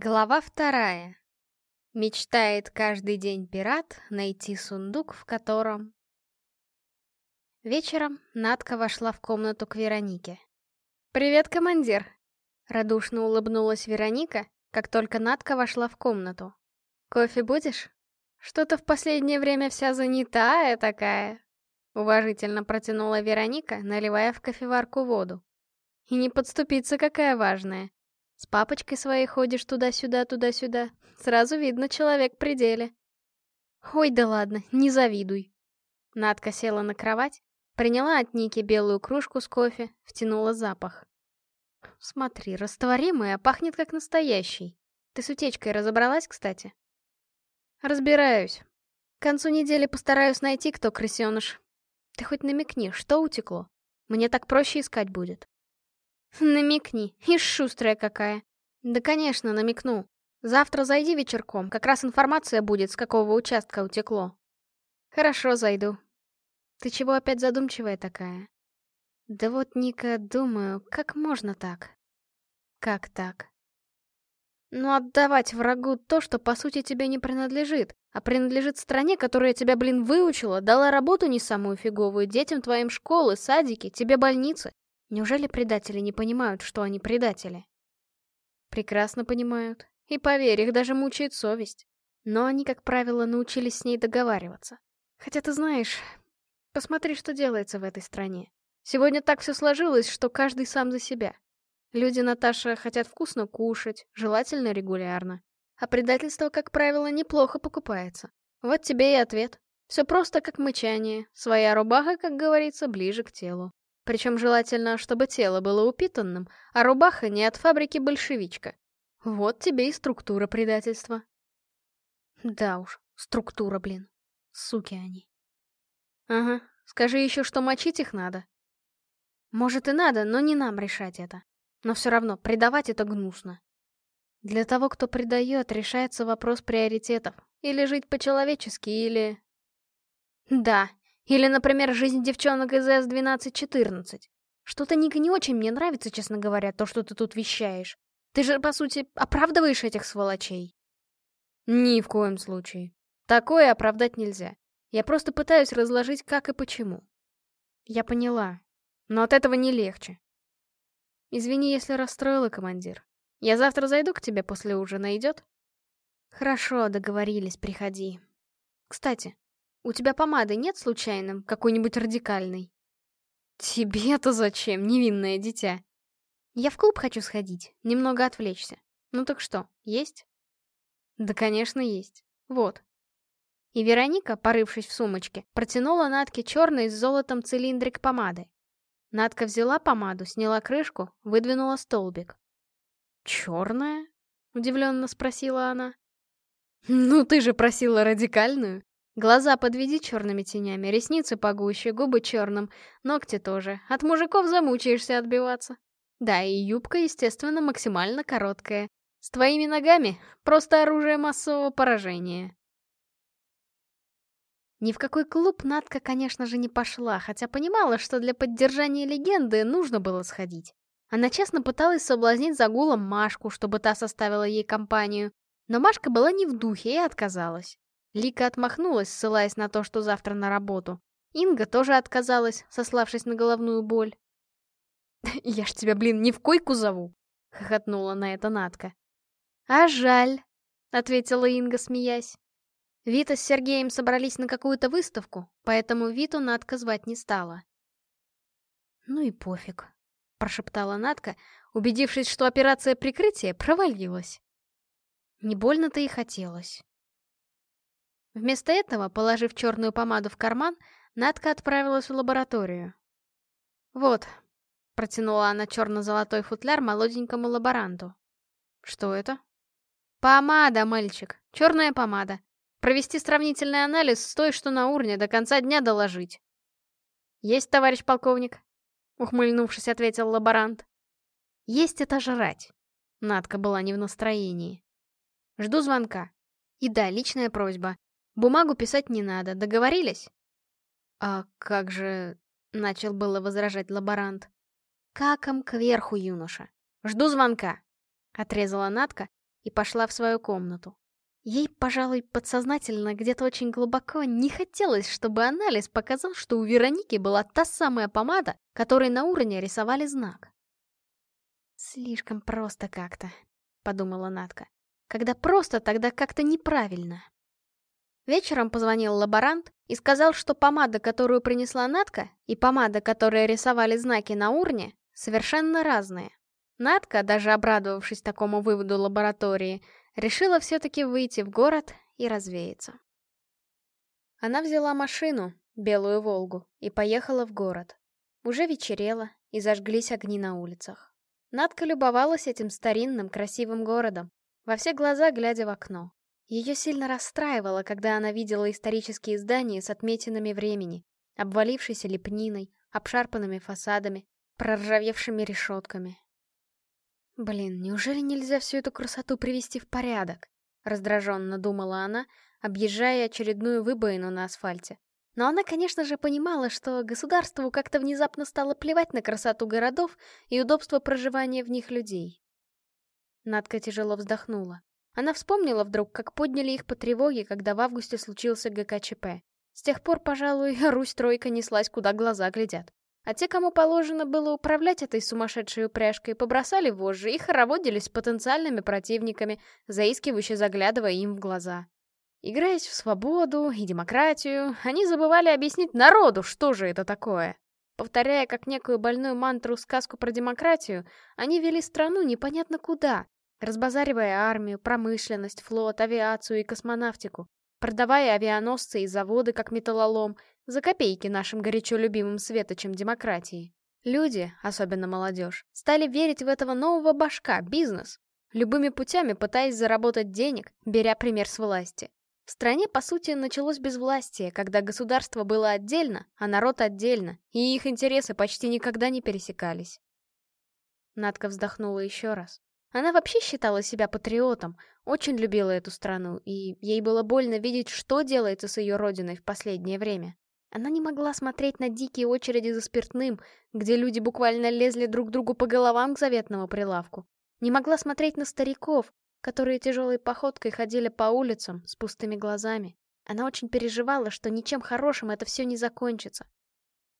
Глава вторая. Мечтает каждый день пират найти сундук, в котором... Вечером Надка вошла в комнату к Веронике. «Привет, командир!» Радушно улыбнулась Вероника, как только Надка вошла в комнату. «Кофе будешь? Что-то в последнее время вся занятая такая!» Уважительно протянула Вероника, наливая в кофеварку воду. «И не подступиться какая важная!» С папочкой своей ходишь туда-сюда, туда-сюда. Сразу видно, человек в пределе. Ой, да ладно, не завидуй. Надка села на кровать, приняла от Ники белую кружку с кофе, втянула запах. Смотри, растворимый, а пахнет как настоящий. Ты с утечкой разобралась, кстати? Разбираюсь. К концу недели постараюсь найти, кто крысеныш. Ты хоть намекни, что утекло? Мне так проще искать будет. Намекни, ишь шустрая какая. Да, конечно, намекну. Завтра зайди вечерком, как раз информация будет, с какого участка утекло. Хорошо, зайду. Ты чего опять задумчивая такая? Да вот, Ника, думаю, как можно так? Как так? Ну, отдавать врагу то, что по сути тебе не принадлежит, а принадлежит стране, которая тебя, блин, выучила, дала работу не самую фиговую, детям твоим школы, садики, тебе больницы. Неужели предатели не понимают, что они предатели? Прекрасно понимают. И поверь, их даже мучает совесть. Но они, как правило, научились с ней договариваться. Хотя ты знаешь, посмотри, что делается в этой стране. Сегодня так все сложилось, что каждый сам за себя. Люди, Наташа, хотят вкусно кушать, желательно регулярно. А предательство, как правило, неплохо покупается. Вот тебе и ответ. Все просто как мычание. Своя рубаха, как говорится, ближе к телу. Причем желательно, чтобы тело было упитанным, а рубаха не от фабрики большевичка. Вот тебе и структура предательства. Да уж, структура, блин. Суки они. Ага, скажи еще, что мочить их надо. Может и надо, но не нам решать это. Но все равно, предавать это гнусно. Для того, кто предает, решается вопрос приоритетов. Или жить по-человечески, или... Да, или, например, жизнь девчонок из С-1214. Что-то, Ника, не очень мне нравится, честно говоря, то, что ты тут вещаешь. Ты же, по сути, оправдываешь этих сволочей. Ни в коем случае. Такое оправдать нельзя. Я просто пытаюсь разложить, как и почему. Я поняла. Но от этого не легче. Извини, если расстроила, командир. Я завтра зайду к тебе после ужина, идет? Хорошо, договорились, приходи. Кстати, у тебя помады нет случайным, какой-нибудь радикальной? Тебе-то зачем, невинное дитя? Я в клуб хочу сходить, немного отвлечься. Ну так что, есть? Да, конечно, есть. Вот. И Вероника, порывшись в сумочке, протянула Натке черный с золотом цилиндрик помады. Натка взяла помаду, сняла крышку, выдвинула столбик. «Черная?» — удивленно спросила она. «Ну ты же просила радикальную!» Глаза подведи черными тенями, ресницы погуще, губы черным, ногти тоже. От мужиков замучаешься отбиваться. Да, и юбка, естественно, максимально короткая. С твоими ногами просто оружие массового поражения. Ни в какой клуб Надка, конечно же, не пошла, хотя понимала, что для поддержания легенды нужно было сходить. Она честно пыталась соблазнить загулом Машку, чтобы та составила ей компанию, но Машка была не в духе и отказалась. Лика отмахнулась, ссылаясь на то, что завтра на работу. Инга тоже отказалась, сославшись на головную боль. «Я ж тебя, блин, не в койку зову!» — хохотнула на это Натка. «А жаль», — ответила Инга, смеясь. Вита с Сергеем собрались на какую-то выставку, поэтому Виту Натка звать не стала. «Ну и пофиг», — прошептала Натка, убедившись, что операция прикрытия провалилась. Не больно-то и хотелось. Вместо этого, положив черную помаду в карман, Надка отправилась в лабораторию. «Вот», — протянула она черно-золотой футляр молоденькому лаборанту. «Что это?» «Помада, мальчик, черная помада. Провести сравнительный анализ с той, что на урне, до конца дня доложить». «Есть, товарищ полковник», — ухмыльнувшись, ответил лаборант. «Есть это жрать». Надка была не в настроении. «Жду звонка. И да, личная просьба. Бумагу писать не надо, договорились? А как же... Начал было возражать лаборант. Каком кверху, юноша. Жду звонка. Отрезала Натка, и пошла в свою комнату. Ей, пожалуй, подсознательно где-то очень глубоко не хотелось, чтобы анализ показал, что у Вероники была та самая помада, которой на уровне рисовали знак. «Слишком просто как-то», — подумала Натка. «Когда просто, тогда как-то неправильно». Вечером позвонил лаборант и сказал, что помада, которую принесла Натка, и помада, которой рисовали знаки на урне, совершенно разные. Натка, даже обрадовавшись такому выводу лаборатории, решила все-таки выйти в город и развеяться. Она взяла машину, белую «Волгу», и поехала в город. Уже вечерело, и зажглись огни на улицах. Надка любовалась этим старинным, красивым городом, во все глаза глядя в окно. Ее сильно расстраивало, когда она видела исторические здания с отметинами времени, обвалившейся лепниной, обшарпанными фасадами, проржавевшими решетками. Блин, неужели нельзя всю эту красоту привести в порядок? Раздраженно думала она, объезжая очередную выбоину на асфальте. Но она, конечно же, понимала, что государству как-то внезапно стало плевать на красоту городов и удобство проживания в них людей. Надка тяжело вздохнула. Она вспомнила вдруг, как подняли их по тревоге, когда в августе случился ГКЧП. С тех пор, пожалуй, Русь-тройка неслась, куда глаза глядят. А те, кому положено было управлять этой сумасшедшей упряжкой, побросали вожжи и хороводились с потенциальными противниками, заискивающе заглядывая им в глаза. Играясь в свободу и демократию, они забывали объяснить народу, что же это такое. Повторяя как некую больную мантру сказку про демократию, они вели страну непонятно куда, разбазаривая армию, промышленность, флот, авиацию и космонавтику, продавая авианосцы и заводы как металлолом, за копейки нашим горячо любимым светочем демократии. Люди, особенно молодежь, стали верить в этого нового башка, бизнес, любыми путями пытаясь заработать денег, беря пример с власти. В стране, по сути, началось безвластие, когда государство было отдельно, а народ отдельно, и их интересы почти никогда не пересекались. Надка вздохнула еще раз. Она вообще считала себя патриотом, очень любила эту страну, и ей было больно видеть, что делается с ее родиной в последнее время. Она не могла смотреть на дикие очереди за спиртным, где люди буквально лезли друг другу по головам к заветному прилавку. Не могла смотреть на стариков, которые тяжелой походкой ходили по улицам с пустыми глазами. Она очень переживала, что ничем хорошим это все не закончится.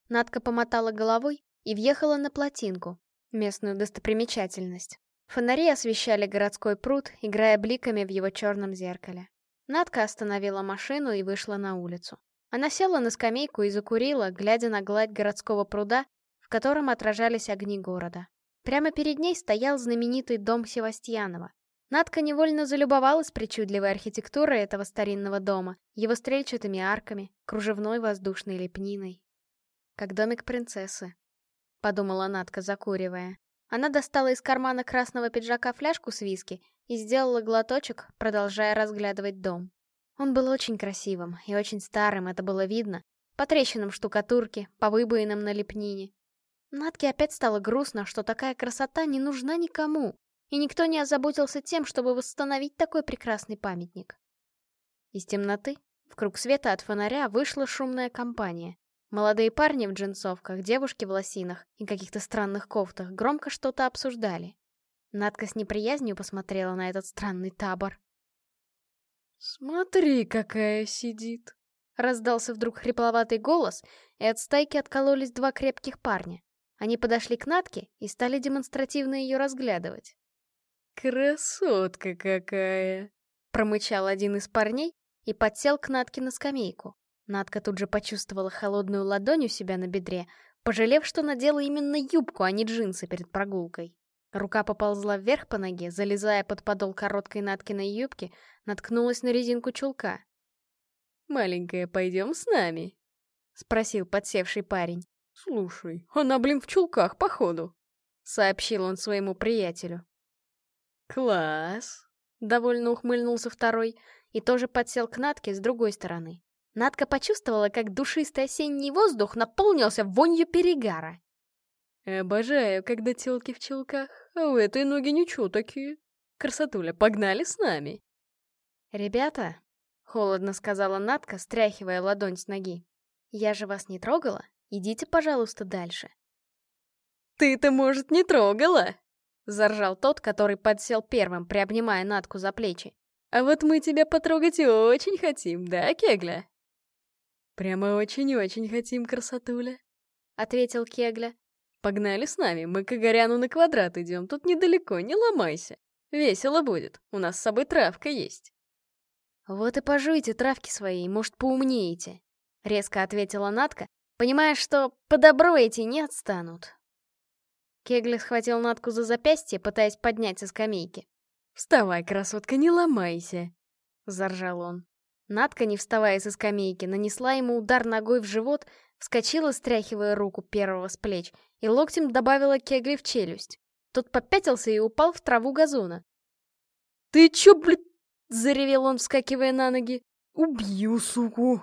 Надка помотала головой и въехала на плотинку, местную достопримечательность. Фонари освещали городской пруд, играя бликами в его черном зеркале. Надка остановила машину и вышла на улицу. Она села на скамейку и закурила, глядя на гладь городского пруда, в котором отражались огни города. Прямо перед ней стоял знаменитый дом Севастьянова. Надка невольно залюбовалась причудливой архитектурой этого старинного дома, его стрельчатыми арками, кружевной воздушной лепниной. Как домик принцессы, — подумала Надка, закуривая. Она достала из кармана красного пиджака фляжку с виски и сделала глоточек, продолжая разглядывать дом. Он был очень красивым и очень старым, это было видно. По трещинам штукатурки, по выбоинам на лепнине. Натке опять стало грустно, что такая красота не нужна никому, и никто не озаботился тем, чтобы восстановить такой прекрасный памятник. Из темноты, в круг света от фонаря, вышла шумная компания. Молодые парни в джинсовках, девушки в лосинах и каких-то странных кофтах громко что-то обсуждали. Надка с неприязнью посмотрела на этот странный табор. «Смотри, какая сидит!» Раздался вдруг хрипловатый голос, и от стайки откололись два крепких парня. Они подошли к Натке и стали демонстративно ее разглядывать. «Красотка какая!» Промычал один из парней и подсел к Натке на скамейку. Надка тут же почувствовала холодную ладонь у себя на бедре, пожалев, что надела именно юбку, а не джинсы перед прогулкой. Рука поползла вверх по ноге, залезая под подол короткой Наткиной юбки, наткнулась на резинку чулка. «Маленькая, пойдем с нами?» — спросил подсевший парень. «Слушай, она, блин, в чулках, походу!» — сообщил он своему приятелю. «Класс!» — довольно ухмыльнулся второй и тоже подсел к Натке с другой стороны. Надка почувствовала, как душистый осенний воздух наполнился вонью перегара. «Обожаю, когда телки в челках, а у этой ноги ничего такие. Красотуля, погнали с нами!» «Ребята», — холодно сказала Надка, стряхивая ладонь с ноги, — «я же вас не трогала, идите, пожалуйста, дальше». «Ты-то, может, не трогала?» — Заржал тот, который подсел первым, приобнимая Натку за плечи. «А вот мы тебя потрогать очень хотим, да, Кегля?» «Прямо очень-очень хотим, красотуля», — ответил Кегля. «Погнали с нами, мы к Игоряну на квадрат идем, тут недалеко, не ломайся. Весело будет, у нас с собой травка есть». «Вот и пожуйте травки свои, может, поумнеете», — резко ответила Натка, понимая, что по добру эти не отстанут. Кегли схватил Натку за запястье, пытаясь поднять со скамейки. «Вставай, красотка, не ломайся!» — заржал он. Натка, не вставая со скамейки, нанесла ему удар ногой в живот, вскочила, стряхивая руку первого с плеч, и локтем добавила Кегли в челюсть. Тот попятился и упал в траву газона. «Ты чё, блядь?» — заревел он, вскакивая на ноги. «Убью, суку!»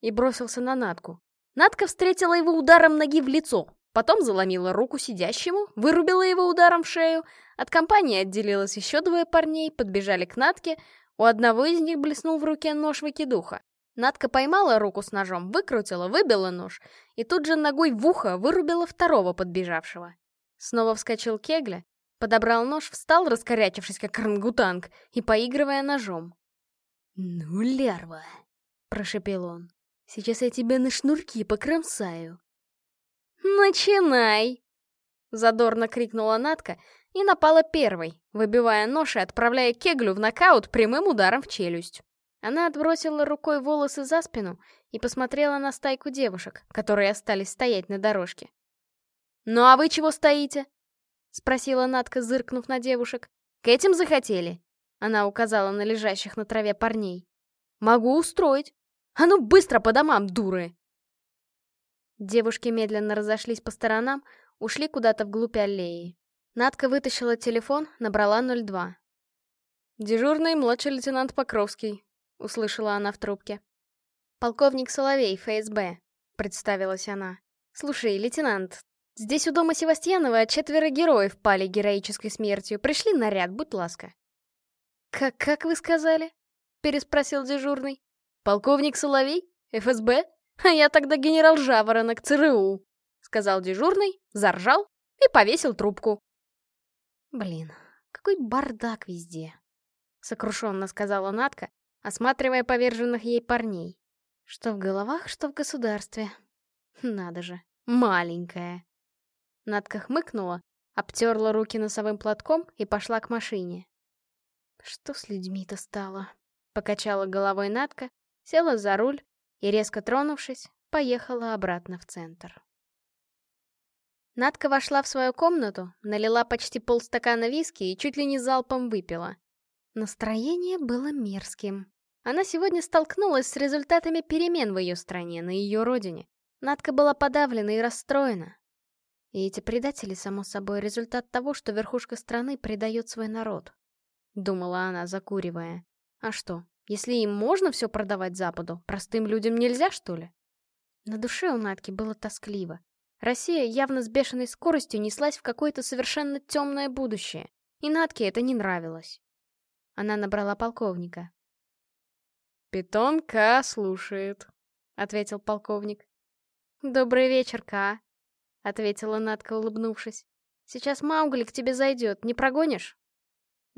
И бросился на Натку. Натка встретила его ударом ноги в лицо, потом заломила руку сидящему, вырубила его ударом в шею. От компании отделилось еще двое парней, подбежали к Натке, у одного из них блеснул в руке нож выкидуха. Натка поймала руку с ножом, выкрутила, выбила нож, и тут же ногой в ухо вырубила второго подбежавшего. Снова вскочил Кегля, подобрал нож, встал, раскорячившись как рангутанг, и поигрывая ножом. «Ну, лярва!» — прошепел он. Сейчас я тебя на шнурки покромсаю. «Начинай!» Задорно крикнула Натка и напала первой, выбивая нож и отправляя Кеглю в нокаут прямым ударом в челюсть. Она отбросила рукой волосы за спину и посмотрела на стайку девушек, которые остались стоять на дорожке. «Ну а вы чего стоите?» — спросила Натка, зыркнув на девушек. «К этим захотели?» — она указала на лежащих на траве парней. «Могу устроить. А ну быстро по домам, дуры!» Девушки медленно разошлись по сторонам, ушли куда-то вглубь аллеи. Надка вытащила телефон, набрала 02. «Дежурный младший лейтенант Покровский», — услышала она в трубке. «Полковник Соловей, ФСБ», — представилась она. «Слушай, лейтенант, здесь у дома Севастьянова четверо героев пали героической смертью. Пришли наряд, будь ласка». «Как, как вы сказали?» — переспросил дежурный. «Полковник Соловей? ФСБ? А я тогда генерал Жаворонок, ЦРУ», — сказал дежурный, заржал и повесил трубку. «Блин, какой бардак везде», — сокрушенно сказала Натка, осматривая поверженных ей парней. Что в головах, что в государстве. Надо же, маленькая. Надка хмыкнула, обтерла руки носовым платком и пошла к машине. Что с людьми-то стало? Покачала головой Натка, села за руль и, резко тронувшись, поехала обратно в центр. Надка вошла в свою комнату, налила почти полстакана виски и чуть ли не залпом выпила. Настроение было мерзким. Она сегодня столкнулась с результатами перемен в ее стране, на ее родине. Надка была подавлена и расстроена. И эти предатели, само собой, результат того, что верхушка страны предает свой народ. Думала она, закуривая. А что, если им можно все продавать Западу, простым людям нельзя, что ли? На душе у Натки было тоскливо. Россия явно с бешеной скоростью неслась в какое-то совершенно темное будущее, и Натке это не нравилось. Она набрала полковника. «Питон К слушает», — ответил полковник. «Добрый вечер, К», — ответила Натка, улыбнувшись. «Сейчас Маугли к тебе зайдет, не прогонишь?»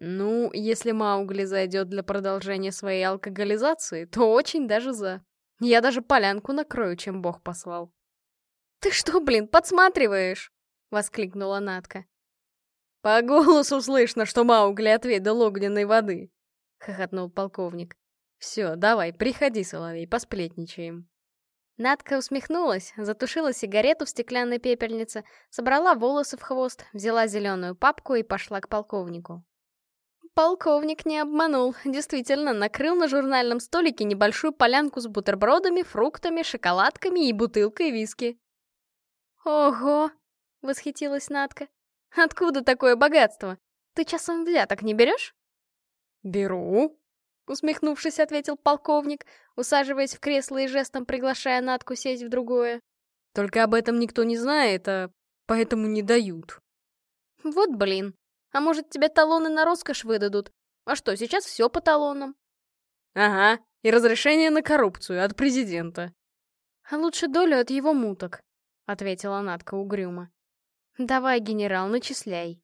Ну, если Маугли зайдет для продолжения своей алкоголизации, то очень даже за. Я даже полянку накрою, чем бог послал. «Ты что, блин, подсматриваешь?» — воскликнула Натка. «По голосу слышно, что Маугли отведал огненной воды», — хохотнул полковник. «Все, давай, приходи, Соловей, посплетничаем». Надка усмехнулась, затушила сигарету в стеклянной пепельнице, собрала волосы в хвост, взяла зеленую папку и пошла к полковнику. Полковник не обманул, действительно накрыл на журнальном столике небольшую полянку с бутербродами, фруктами, шоколадками и бутылкой виски. «Ого!» — восхитилась Натка. «Откуда такое богатство? Ты часом взяток не берешь?» «Беру», — усмехнувшись, ответил полковник, усаживаясь в кресло и жестом приглашая Натку сесть в другое. «Только об этом никто не знает, а поэтому не дают». «Вот блин!» А может, тебе талоны на роскошь выдадут? А что, сейчас все по талонам? Ага, и разрешение на коррупцию от президента. А лучше долю от его муток, ответила Натка угрюмо. Давай, генерал, начисляй.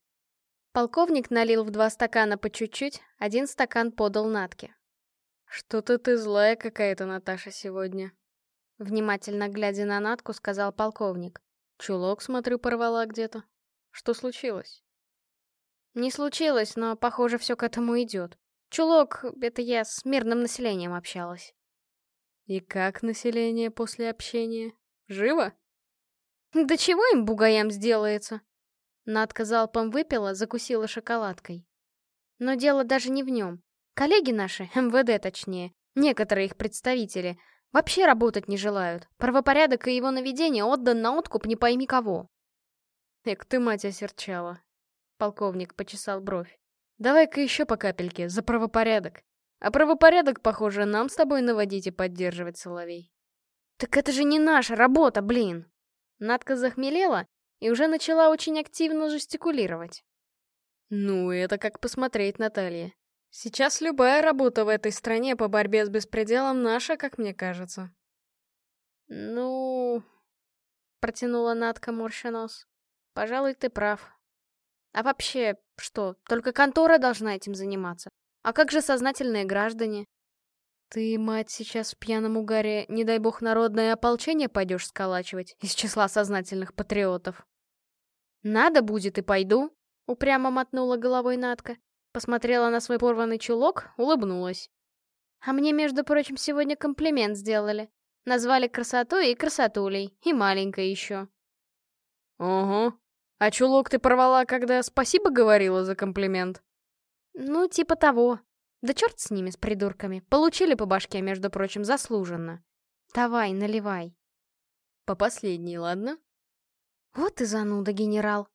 Полковник налил в два стакана по чуть-чуть, один стакан подал Натке. «Что-то ты злая какая-то, Наташа, сегодня», — внимательно глядя на Натку, сказал полковник. «Чулок, смотрю, порвала где-то. Что случилось?» «Не случилось, но, похоже, все к этому идет. Чулок — это я с мирным населением общалась». «И как население после общения? Живо?» «Да чего им, бугаям, сделается?» Надка залпом выпила, закусила шоколадкой. Но дело даже не в нем. Коллеги наши, МВД точнее, некоторые их представители, вообще работать не желают. Правопорядок и его наведение отдан на откуп не пойми кого. Эк, ты, мать, осерчала. Полковник почесал бровь. Давай-ка еще по капельке, за правопорядок. А правопорядок, похоже, нам с тобой наводить и поддерживать, Соловей. Так это же не наша работа, блин! Надка захмелела и уже начала очень активно жестикулировать. Ну, это как посмотреть, Наталья. Сейчас любая работа в этой стране по борьбе с беспределом наша, как мне кажется. Ну... Протянула Надка морща нос. Пожалуй, ты прав. А вообще, что, только контора должна этим заниматься? А как же сознательные граждане? Ты, мать, сейчас в пьяном угаре, не дай бог, народное ополчение пойдешь сколачивать из числа сознательных патриотов? Надо будет и пойду, упрямо мотнула головой Натка. Посмотрела на свой порванный чулок, улыбнулась. А мне, между прочим, сегодня комплимент сделали. Назвали красотой и красотулей, и маленькой еще. Ого. А чулок ты порвала, когда спасибо говорила за комплимент? Ну, типа того. Да черт с ними, с придурками. Получили по башке, между прочим, заслуженно. Давай, наливай. По последней, ладно? Вот и зануда, генерал.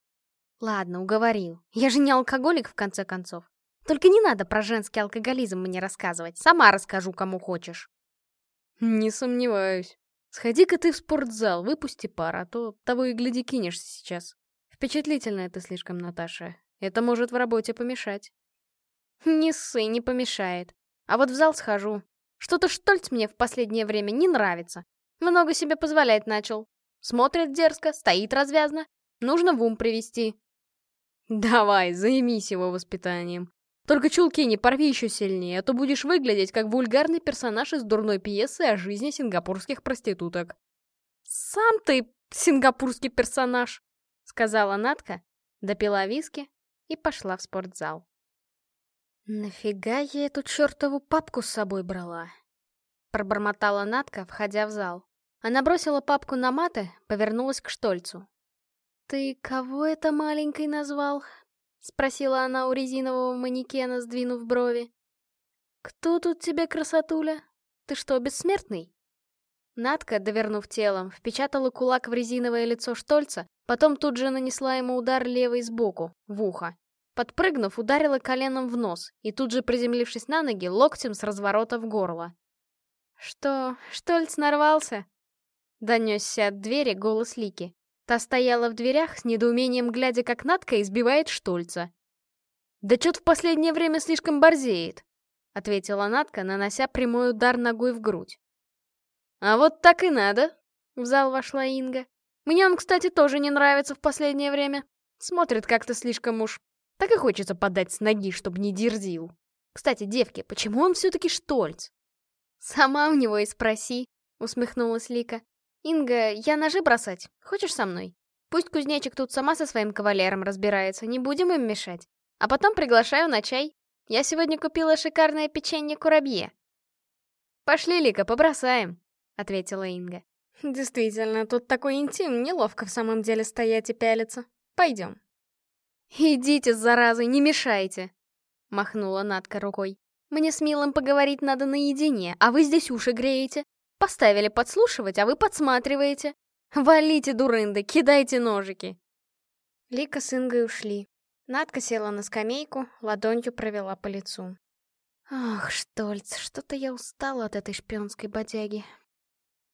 Ладно, уговорил. Я же не алкоголик, в конце концов. Только не надо про женский алкоголизм мне рассказывать. Сама расскажу, кому хочешь. Не сомневаюсь. Сходи-ка ты в спортзал, выпусти пар, а то того и гляди кинешься сейчас. Впечатлительная ты слишком, Наташа. Это может в работе помешать. Не ссы, не помешает. А вот в зал схожу. Что-то Штольц мне в последнее время не нравится. Много себе позволять начал. Смотрит дерзко, стоит развязно. Нужно в ум привести. Давай, займись его воспитанием. Только чулки не порви еще сильнее, а то будешь выглядеть как вульгарный персонаж из дурной пьесы о жизни сингапурских проституток. «Сам ты сингапурский персонаж», — сказала Натка, допила виски и пошла в спортзал. «Нафига я эту чертову папку с собой брала?» Пробормотала Натка, входя в зал. Она бросила папку на маты, повернулась к Штольцу. «Ты кого это маленькой назвал?» Спросила она у резинового манекена, сдвинув брови. «Кто тут тебе красотуля? Ты что, бессмертный?» Надка, довернув телом, впечатала кулак в резиновое лицо Штольца, потом тут же нанесла ему удар левой сбоку, в ухо. Подпрыгнув, ударила коленом в нос и тут же, приземлившись на ноги, локтем с разворота в горло. «Что, Штольц нарвался?» Донесся от двери голос Лики. Та стояла в дверях, с недоумением глядя, как Натка избивает Штольца. «Да чё-то в последнее время слишком борзеет», — ответила Натка, нанося прямой удар ногой в грудь. «А вот так и надо», — в зал вошла Инга. «Мне он, кстати, тоже не нравится в последнее время. Смотрит как-то слишком уж так и хочется подать с ноги, чтобы не дерзил. Кстати, девки, почему он все-таки Штольц? Сама у него и спроси, усмехнулась Лика. Инга, я ножи бросать. Хочешь со мной? Пусть кузнечик тут сама со своим кавалером разбирается, не будем им мешать. А потом приглашаю на чай. Я сегодня купила шикарное печенье курабье. Пошли, Лика, побросаем, ответила Инга. Действительно, тут такой интим, неловко в самом деле стоять и пялиться. Пойдем. «Идите, заразы, не мешайте!» — махнула Надка рукой. «Мне с Милым поговорить надо наедине, а вы здесь уши греете. Поставили подслушивать, а вы подсматриваете. Валите, дурынды, кидайте ножики!» Лика с Ингой ушли. Надка села на скамейку, ладонью провела по лицу. «Ах, Штольц, что-то я устала от этой шпионской бодяги».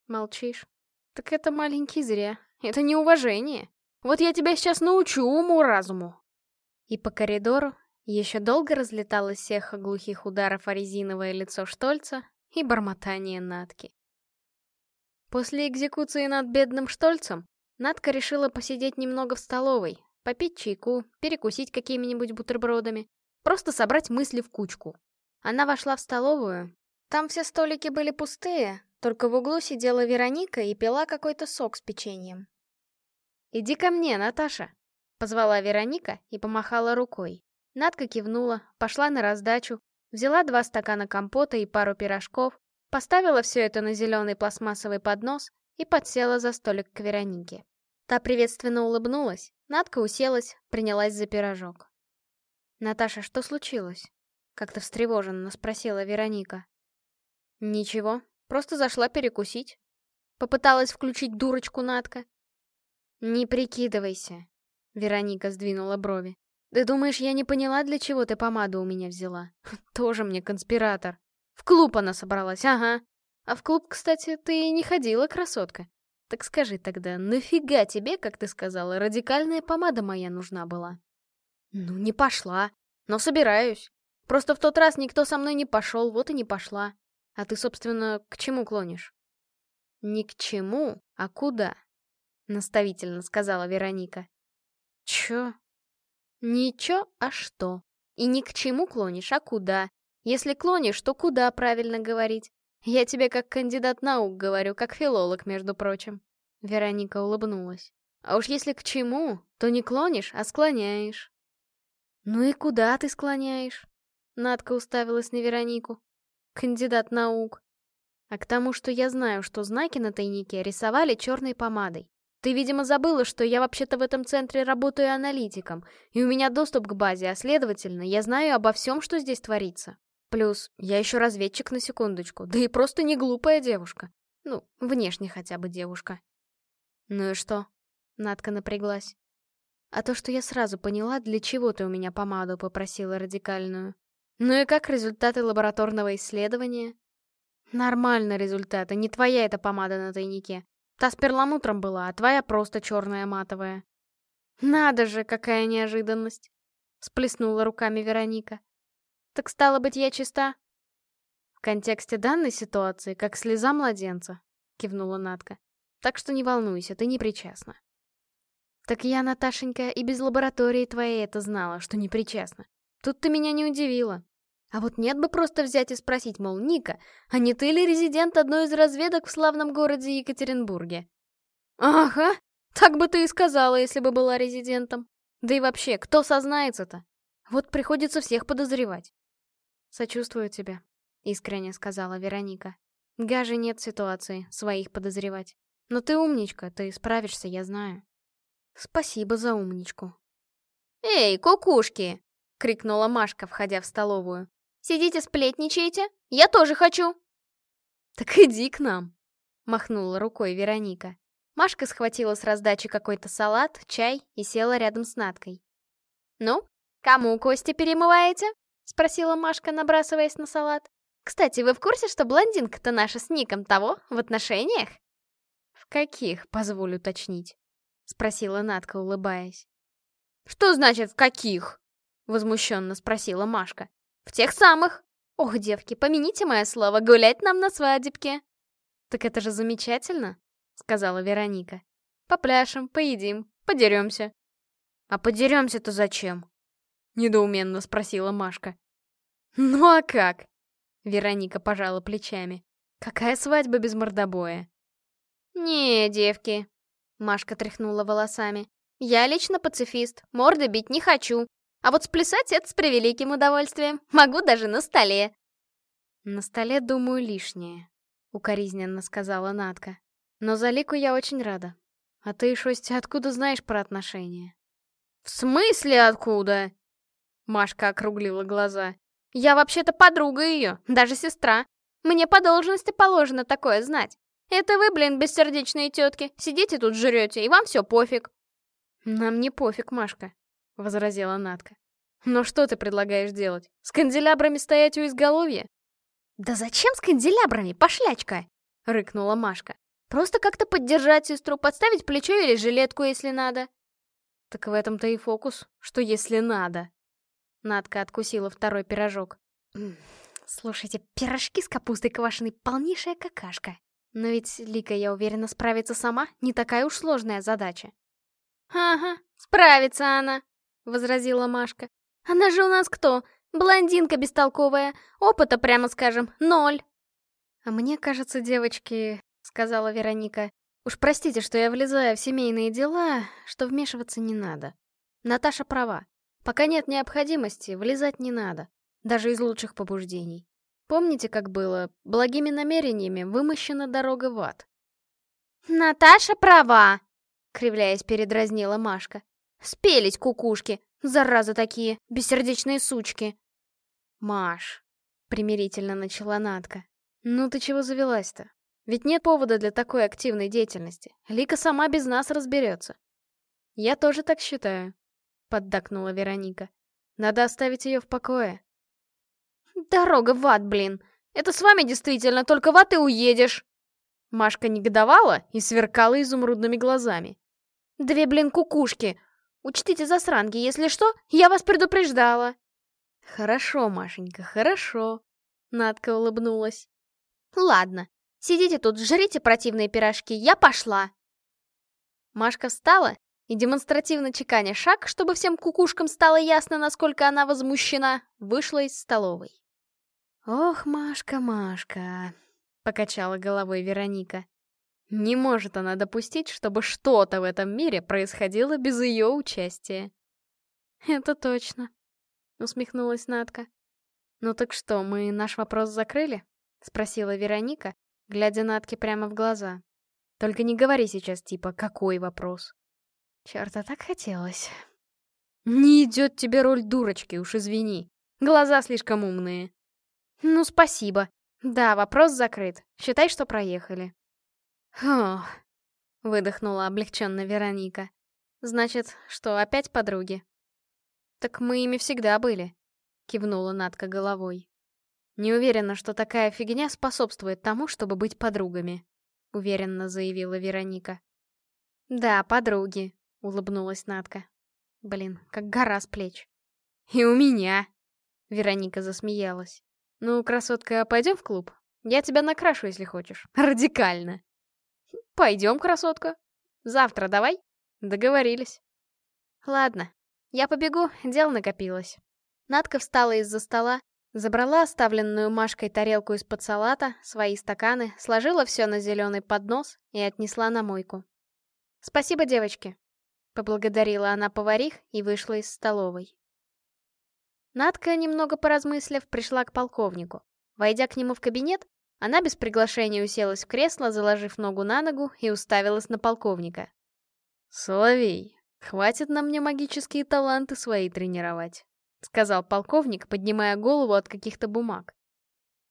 «Молчишь? Так это маленький зря. Это неуважение. Вот я тебя сейчас научу уму-разуму. И по коридору еще долго разлеталось эхо глухих ударов о резиновое лицо Штольца и бормотание Натки. После экзекуции над бедным Штольцем Натка решила посидеть немного в столовой, попить чайку, перекусить какими-нибудь бутербродами, просто собрать мысли в кучку. Она вошла в столовую. Там все столики были пустые, только в углу сидела Вероника и пила какой-то сок с печеньем. «Иди ко мне, Наташа!» — позвала Вероника и помахала рукой. Надка кивнула, пошла на раздачу, взяла два стакана компота и пару пирожков, поставила все это на зеленый пластмассовый поднос и подсела за столик к Веронике. Та приветственно улыбнулась, Надка уселась, принялась за пирожок. «Наташа, что случилось?» — как-то встревоженно спросила Вероника. «Ничего, просто зашла перекусить». Попыталась включить дурочку Надка. «Не прикидывайся», — Вероника сдвинула брови. Ты думаешь, я не поняла, для чего ты помаду у меня взяла? Тоже мне конспиратор. В клуб она собралась, ага. А в клуб, кстати, ты не ходила, красотка. Так скажи тогда, нафига тебе, как ты сказала, радикальная помада моя нужна была? Ну, не пошла. Но собираюсь. Просто в тот раз никто со мной не пошел, вот и не пошла. А ты, собственно, к чему клонишь? Не к чему, а куда? Наставительно сказала Вероника. Чё? Ничего, а что? И ни к чему клонишь, а куда? Если клонишь, то куда правильно говорить? Я тебе как кандидат наук говорю, как филолог, между прочим. Вероника улыбнулась. А уж если к чему, то не клонишь, а склоняешь. Ну и куда ты склоняешь? Надка уставилась на Веронику. Кандидат наук. А к тому, что я знаю, что знаки на тайнике рисовали черной помадой. Ты, видимо, забыла, что я вообще-то в этом центре работаю аналитиком, и у меня доступ к базе, а следовательно, я знаю обо всем, что здесь творится. Плюс, я еще разведчик на секундочку, да и просто не глупая девушка. Ну, внешне хотя бы девушка. Ну и что? Надка напряглась. А то, что я сразу поняла, для чего ты у меня помаду попросила радикальную. Ну и как результаты лабораторного исследования? Нормально результаты, не твоя эта помада на тайнике. Та с перламутром была, а твоя просто черная матовая. Надо же, какая неожиданность. Сплеснула руками Вероника. Так стало быть, я чиста? В контексте данной ситуации, как слеза младенца, кивнула Натка. Так что не волнуйся, ты не причастна. Так я, Наташенька, и без лаборатории твоей это знала, что не причастна. Тут ты меня не удивила. А вот нет бы просто взять и спросить, мол, Ника, а не ты ли резидент одной из разведок в славном городе Екатеринбурге? Ага, так бы ты и сказала, если бы была резидентом. Да и вообще, кто сознается-то? Вот приходится всех подозревать. Сочувствую тебе, искренне сказала Вероника. Гаже нет ситуации, своих подозревать. Но ты умничка, ты справишься, я знаю. Спасибо за умничку. «Эй, кукушки!» — крикнула Машка, входя в столовую. Сидите сплетничаете? Я тоже хочу!» «Так иди к нам!» — махнула рукой Вероника. Машка схватила с раздачи какой-то салат, чай и села рядом с Надкой. «Ну, кому кости перемываете?» — спросила Машка, набрасываясь на салат. «Кстати, вы в курсе, что блондинка-то наша с ником того в отношениях?» «В каких, позволю уточнить?» — спросила Надка, улыбаясь. «Что значит «в каких»?» — возмущенно спросила Машка. «В тех самых! Ох, девки, помяните мое слово, гулять нам на свадебке!» «Так это же замечательно!» — сказала Вероника. «Попляшем, поедим, подеремся». «А подеремся-то зачем?» — недоуменно спросила Машка. «Ну а как?» — Вероника пожала плечами. «Какая свадьба без мордобоя?» «Не, девки», — Машка тряхнула волосами. «Я лично пацифист, морды бить не хочу. А вот сплясать это с превеликим удовольствием. Могу даже на столе. На столе, думаю, лишнее, укоризненно сказала Натка. Но за Лику я очень рада. А ты, Шостя, откуда знаешь про отношения? В смысле откуда? Машка округлила глаза. Я вообще-то подруга ее, даже сестра. Мне по должности положено такое знать. Это вы, блин, бессердечные тетки, сидите тут жрете, и вам все пофиг. Нам не пофиг, Машка. — возразила Натка. «Но что ты предлагаешь делать? С канделябрами стоять у изголовья?» «Да зачем с канделябрами, пошлячка?» — рыкнула Машка. «Просто как-то поддержать сестру, подставить плечо или жилетку, если надо». «Так в этом-то и фокус, что если надо». Натка откусила второй пирожок. «Слушайте, пирожки с капустой квашеной — полнейшая какашка. Но ведь Лика, я уверена, справится сама, не такая уж сложная задача». «Ага, «Справится она», — возразила Машка. «Она же у нас кто? Блондинка бестолковая. Опыта, прямо скажем, ноль». «А мне кажется, девочки», — сказала Вероника, «уж простите, что я влезаю в семейные дела, что вмешиваться не надо. Наташа права. Пока нет необходимости, влезать не надо. Даже из лучших побуждений. Помните, как было? Благими намерениями вымощена дорога в ад. «Наташа права!» — кривляясь передразнила Машка. «Спелись кукушки! Зараза такие, бессердечные сучки!» «Маш!» — примирительно начала Натка. «Ну ты чего завелась-то? Ведь нет повода для такой активной деятельности. Лика сама без нас разберется». «Я тоже так считаю», — поддакнула Вероника. «Надо оставить ее в покое». «Дорога в ад, блин! Это с вами действительно только в ад и уедешь!» Машка негодовала и сверкала изумрудными глазами. «Две, блин, кукушки! Учтите засранки, если что, я вас предупреждала!» «Хорошо, Машенька, хорошо!» Надка улыбнулась. «Ладно, сидите тут, жрите противные пирожки, я пошла!» Машка встала и, демонстративно чеканя шаг, чтобы всем кукушкам стало ясно, насколько она возмущена, вышла из столовой. «Ох, Машка, Машка!» покачала головой Вероника. Не может она допустить, чтобы что-то в этом мире происходило без ее участия. Это точно, усмехнулась Натка. Ну так что, мы наш вопрос закрыли? спросила Вероника, глядя Натке прямо в глаза. Только не говори сейчас типа «какой вопрос?». Черт, а так хотелось. Не идет тебе роль дурочки, уж извини. Глаза слишком умные. Ну, спасибо, «Да, вопрос закрыт. Считай, что проехали». «Фух», — выдохнула облегченно Вероника. «Значит, что, опять подруги?» «Так мы ими всегда были», — кивнула Надка головой. «Не уверена, что такая фигня способствует тому, чтобы быть подругами», — уверенно заявила Вероника. «Да, подруги», — улыбнулась Надка. «Блин, как гора с плеч». «И у меня», — Вероника засмеялась. «Ну, красотка, пойдем в клуб? Я тебя накрашу, если хочешь. Радикально!» «Пойдем, красотка. Завтра давай?» «Договорились». «Ладно, я побегу, дел накопилось». Надка встала из-за стола, забрала оставленную Машкой тарелку из-под салата, свои стаканы, сложила все на зеленый поднос и отнесла на мойку. «Спасибо, девочки», — поблагодарила она поварих и вышла из столовой. Надка, немного поразмыслив, пришла к полковнику. Войдя к нему в кабинет, она без приглашения уселась в кресло, заложив ногу на ногу, и уставилась на полковника. «Соловей, хватит на мне магические таланты свои тренировать», — сказал полковник, поднимая голову от каких-то бумаг.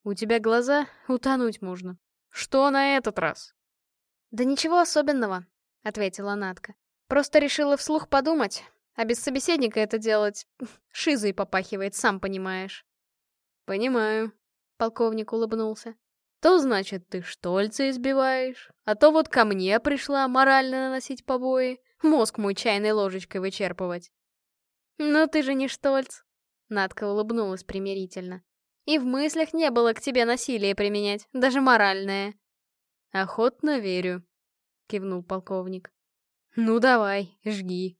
«У тебя глаза утонуть можно. Что на этот раз?» «Да ничего особенного», — ответила Надка. «Просто решила вслух подумать, а без собеседника это делать шизой попахивает, сам понимаешь. Понимаю. Полковник улыбнулся. То, значит, ты Штольца избиваешь, а то вот ко мне пришла морально наносить побои, мозг мой чайной ложечкой вычерпывать. Ну ты же не Штольц. Надка улыбнулась примирительно. И в мыслях не было к тебе насилие применять, даже моральное. Охотно верю, кивнул полковник. Ну давай, жги.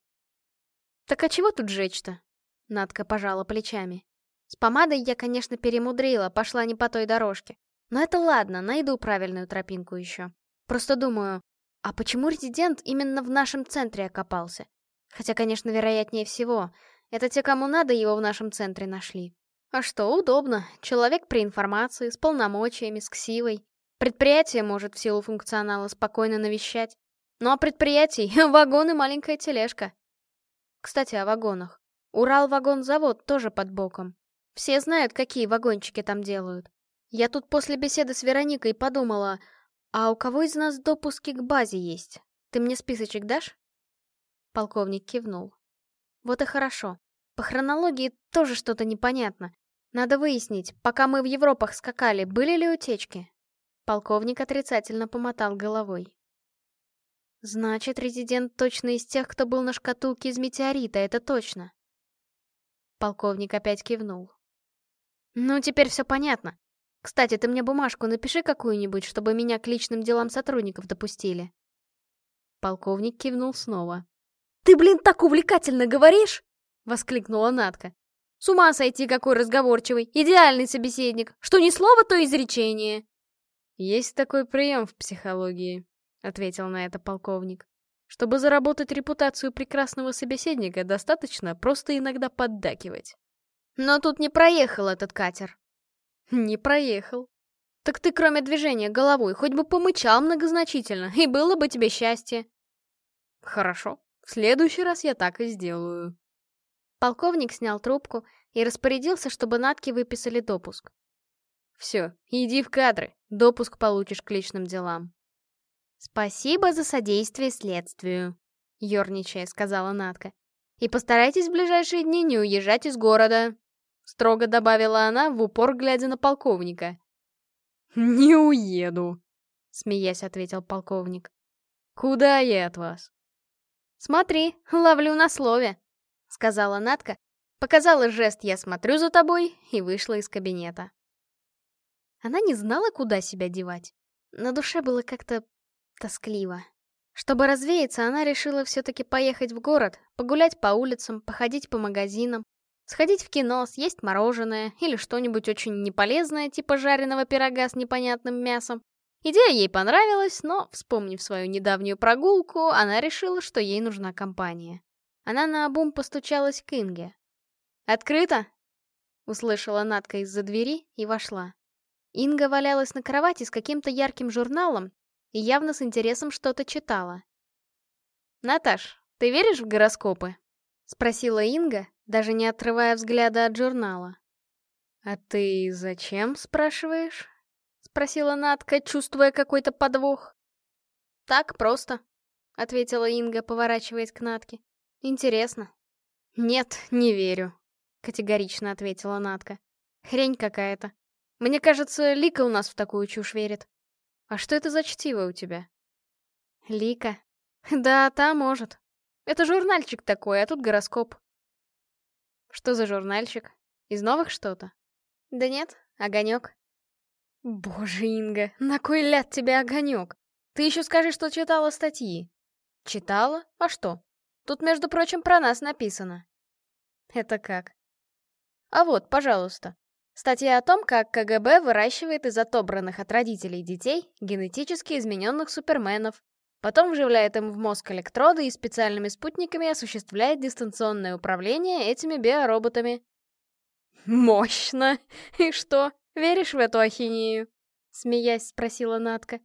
«Так а чего тут жечь-то?» Надка пожала плечами. «С помадой я, конечно, перемудрила, пошла не по той дорожке. Но это ладно, найду правильную тропинку еще. Просто думаю, а почему резидент именно в нашем центре окопался? Хотя, конечно, вероятнее всего, это те, кому надо, его в нашем центре нашли. А что, удобно. Человек при информации, с полномочиями, с ксивой. Предприятие может в силу функционала спокойно навещать. Ну а предприятий — вагон и маленькая тележка. Кстати, о вагонах. Урал-вагон-завод тоже под боком. Все знают, какие вагончики там делают. Я тут после беседы с Вероникой подумала, а у кого из нас допуски к базе есть? Ты мне списочек дашь? Полковник кивнул. Вот и хорошо. По хронологии тоже что-то непонятно. Надо выяснить, пока мы в Европах скакали, были ли утечки? Полковник отрицательно помотал головой. Значит, резидент точно из тех, кто был на шкатулке из метеорита, это точно. Полковник опять кивнул. Ну, теперь все понятно. Кстати, ты мне бумажку напиши какую-нибудь, чтобы меня к личным делам сотрудников допустили. Полковник кивнул снова. Ты, блин, так увлекательно говоришь!» — воскликнула Натка. «С ума сойти, какой разговорчивый! Идеальный собеседник! Что ни слова, то изречение!» «Есть такой прием в психологии», — ответил на это полковник. «Чтобы заработать репутацию прекрасного собеседника, достаточно просто иногда поддакивать». «Но тут не проехал этот катер». «Не проехал». «Так ты, кроме движения головой, хоть бы помычал многозначительно, и было бы тебе счастье». «Хорошо, в следующий раз я так и сделаю». Полковник снял трубку и распорядился, чтобы Натке выписали допуск. Все, иди в кадры, допуск получишь к личным делам. Спасибо за содействие следствию, ерничая сказала Натка. И постарайтесь в ближайшие дни не уезжать из города. Строго добавила она, в упор глядя на полковника. «Не уеду», — смеясь ответил полковник. «Куда я от вас?» «Смотри, ловлю на слове», — сказала Натка, показала жест «я смотрю за тобой» и вышла из кабинета. Она не знала, куда себя девать. На душе было как-то тоскливо. Чтобы развеяться, она решила все-таки поехать в город, погулять по улицам, походить по магазинам, сходить в кино, съесть мороженое или что-нибудь очень неполезное, типа жареного пирога с непонятным мясом. Идея ей понравилась, но, вспомнив свою недавнюю прогулку, она решила, что ей нужна компания. Она наобум постучалась к Инге. «Открыто?» — услышала Надка из-за двери и вошла. Инга валялась на кровати с каким-то ярким журналом и явно с интересом что-то читала. «Наташ, ты веришь в гороскопы?» — спросила Инга, даже не отрывая взгляда от журнала. «А ты зачем, спрашиваешь?» — спросила Натка, чувствуя какой-то подвох. «Так просто», — ответила Инга, поворачиваясь к Натке. «Интересно». «Нет, не верю», — категорично ответила Натка. «Хрень какая-то. Мне кажется, Лика у нас в такую чушь верит. А что это за чтиво у тебя? Лика. Да, та может. Это журнальчик такой, а тут гороскоп. Что за журнальчик? Из новых что-то? Да нет, огонек. Боже, Инга, на кой ляд тебе огонек? Ты еще скажи, что читала статьи. Читала? А что? Тут, между прочим, про нас написано. Это как? А вот, пожалуйста. Статья о том, как КГБ выращивает из отобранных от родителей детей генетически измененных суперменов, потом вживляет им в мозг электроды и специальными спутниками осуществляет дистанционное управление этими биороботами. «Мощно! И что, веришь в эту ахинею?» — смеясь спросила Натка.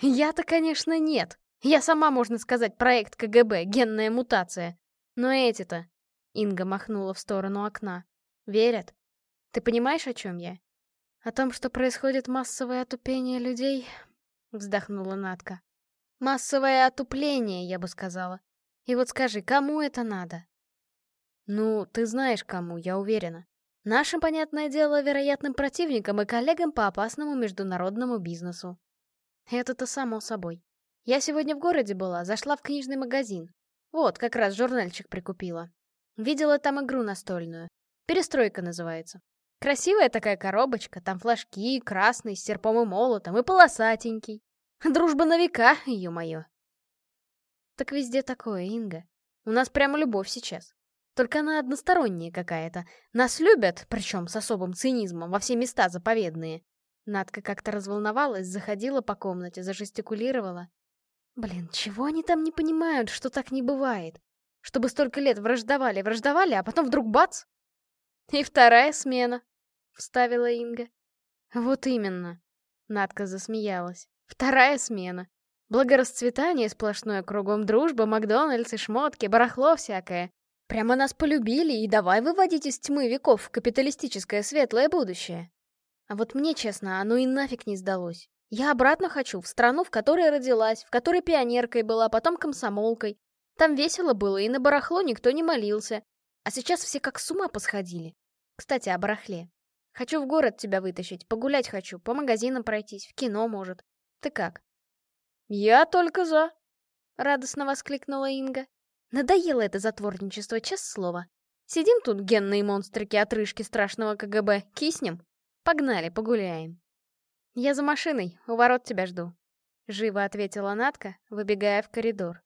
«Я-то, конечно, нет. Я сама, можно сказать, проект КГБ, генная мутация. Но эти-то...» — Инга махнула в сторону окна. «Верят. Ты понимаешь, о чем я? О том, что происходит массовое отупение людей? Вздохнула Натка. Массовое отупление, я бы сказала. И вот скажи, кому это надо? Ну, ты знаешь кому, я уверена. Нашим, понятное дело, вероятным противникам и коллегам по опасному международному бизнесу. Это-то само собой. Я сегодня в городе была, зашла в книжный магазин. Вот, как раз журнальчик прикупила. Видела там игру настольную. Перестройка называется. Красивая такая коробочка, там флажки, красный, с серпом и молотом, и полосатенький. Дружба на века, ё-моё. Так везде такое, Инга. У нас прямо любовь сейчас. Только она односторонняя какая-то. Нас любят, причем с особым цинизмом, во все места заповедные. Надка как-то разволновалась, заходила по комнате, зажестикулировала. Блин, чего они там не понимают, что так не бывает? Чтобы столько лет враждовали, враждовали, а потом вдруг бац! И вторая смена, вставила Инга. Вот именно. Надка засмеялась. Вторая смена. Благорасцветание сплошное, кругом дружба, Макдональдс и шмотки, барахло всякое. Прямо нас полюбили и давай выводить из тьмы веков капиталистическое светлое будущее. А вот мне, честно, оно и нафиг не сдалось. Я обратно хочу, в страну, в которой родилась, в которой пионеркой была, потом комсомолкой. Там весело было, и на барахло никто не молился. А сейчас все как с ума посходили. Кстати, о барахле. Хочу в город тебя вытащить, погулять хочу, по магазинам пройтись, в кино, может. Ты как?» «Я только за!» — радостно воскликнула Инга. «Надоело это затворничество, честное слово. Сидим тут, генные монстрики-отрыжки страшного КГБ, киснем? Погнали, погуляем». «Я за машиной, у ворот тебя жду», — живо ответила Натка, выбегая в коридор.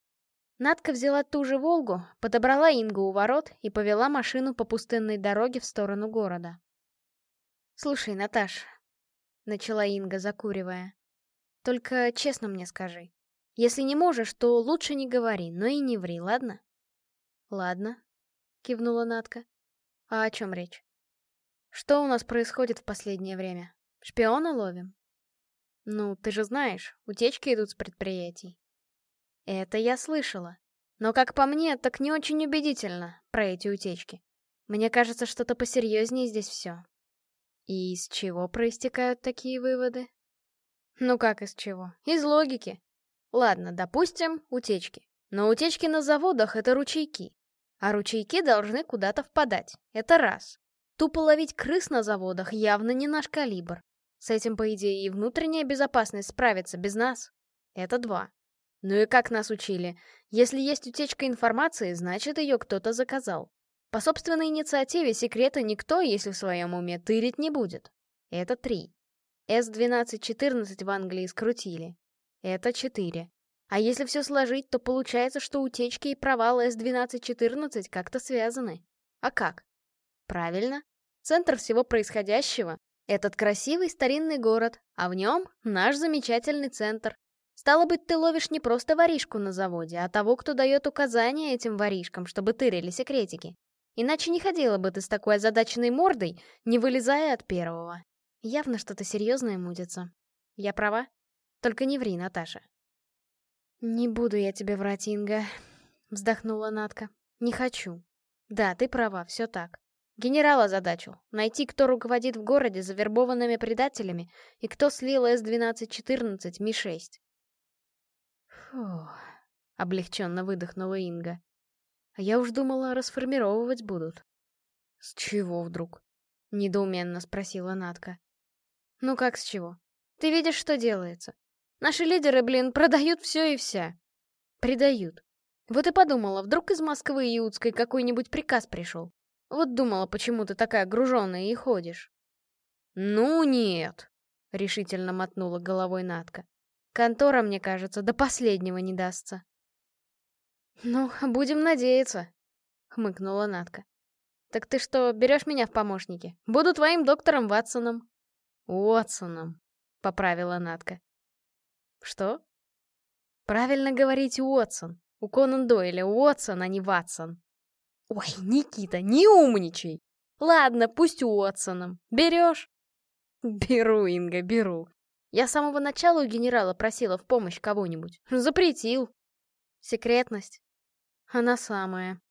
Надка взяла ту же «Волгу», подобрала Ингу у ворот и повела машину по пустынной дороге в сторону города. «Слушай, Наташ», — начала Инга, закуривая, — «только честно мне скажи. Если не можешь, то лучше не говори, но и не ври, ладно?» «Ладно», — кивнула Натка. «А о чем речь?» «Что у нас происходит в последнее время? Шпиона ловим?» «Ну, ты же знаешь, утечки идут с предприятий». Это я слышала. Но, как по мне, так не очень убедительно про эти утечки. Мне кажется, что-то посерьезнее здесь все. И из чего проистекают такие выводы? Ну как из чего? Из логики. Ладно, допустим, утечки. Но утечки на заводах — это ручейки. А ручейки должны куда-то впадать. Это раз. Тупо ловить крыс на заводах явно не наш калибр. С этим, по идее, и внутренняя безопасность справится без нас. Это два. Ну и как нас учили? Если есть утечка информации, значит ее кто-то заказал. По собственной инициативе секрета никто, если в своем уме, тырить не будет. Это три. С-12-14 в Англии скрутили. Это четыре. А если все сложить, то получается, что утечки и провалы С-12-14 как-то связаны. А как? Правильно. Центр всего происходящего — этот красивый старинный город, а в нем наш замечательный центр, Стало быть, ты ловишь не просто воришку на заводе, а того, кто дает указания этим воришкам, чтобы тырили секретики. Иначе не ходила бы ты с такой озадаченной мордой, не вылезая от первого. Явно что-то серьезное мудится. Я права? Только не ври, Наташа. «Не буду я тебе врать, Инга», — вздохнула Натка. «Не хочу. Да, ты права, все так. Генерал озадачил. Найти, кто руководит в городе завербованными предателями и кто слил С-1214 Ми-6. Фух, облегченно выдохнула Инга. А я уж думала, расформировывать будут. С чего вдруг? Недоуменно спросила Натка. Ну как с чего? Ты видишь, что делается? Наши лидеры, блин, продают все и вся. Предают. Вот и подумала, вдруг из Москвы Иудской какой-нибудь приказ пришел. Вот думала, почему ты такая груженная и ходишь. Ну нет, решительно мотнула головой Натка. Контора, мне кажется, до последнего не дастся. «Ну, будем надеяться», — хмыкнула Натка. «Так ты что, берешь меня в помощники? Буду твоим доктором Ватсоном». «Уотсоном», — поправила Натка. «Что?» «Правильно говорить Уотсон. У Конан Дойля Уотсон, а не Ватсон». «Ой, Никита, не умничай! Ладно, пусть Уотсоном. Берешь?» «Беру, Инга, беру. Я с самого начала у генерала просила в помощь кого-нибудь. Запретил. Секретность. Она самая.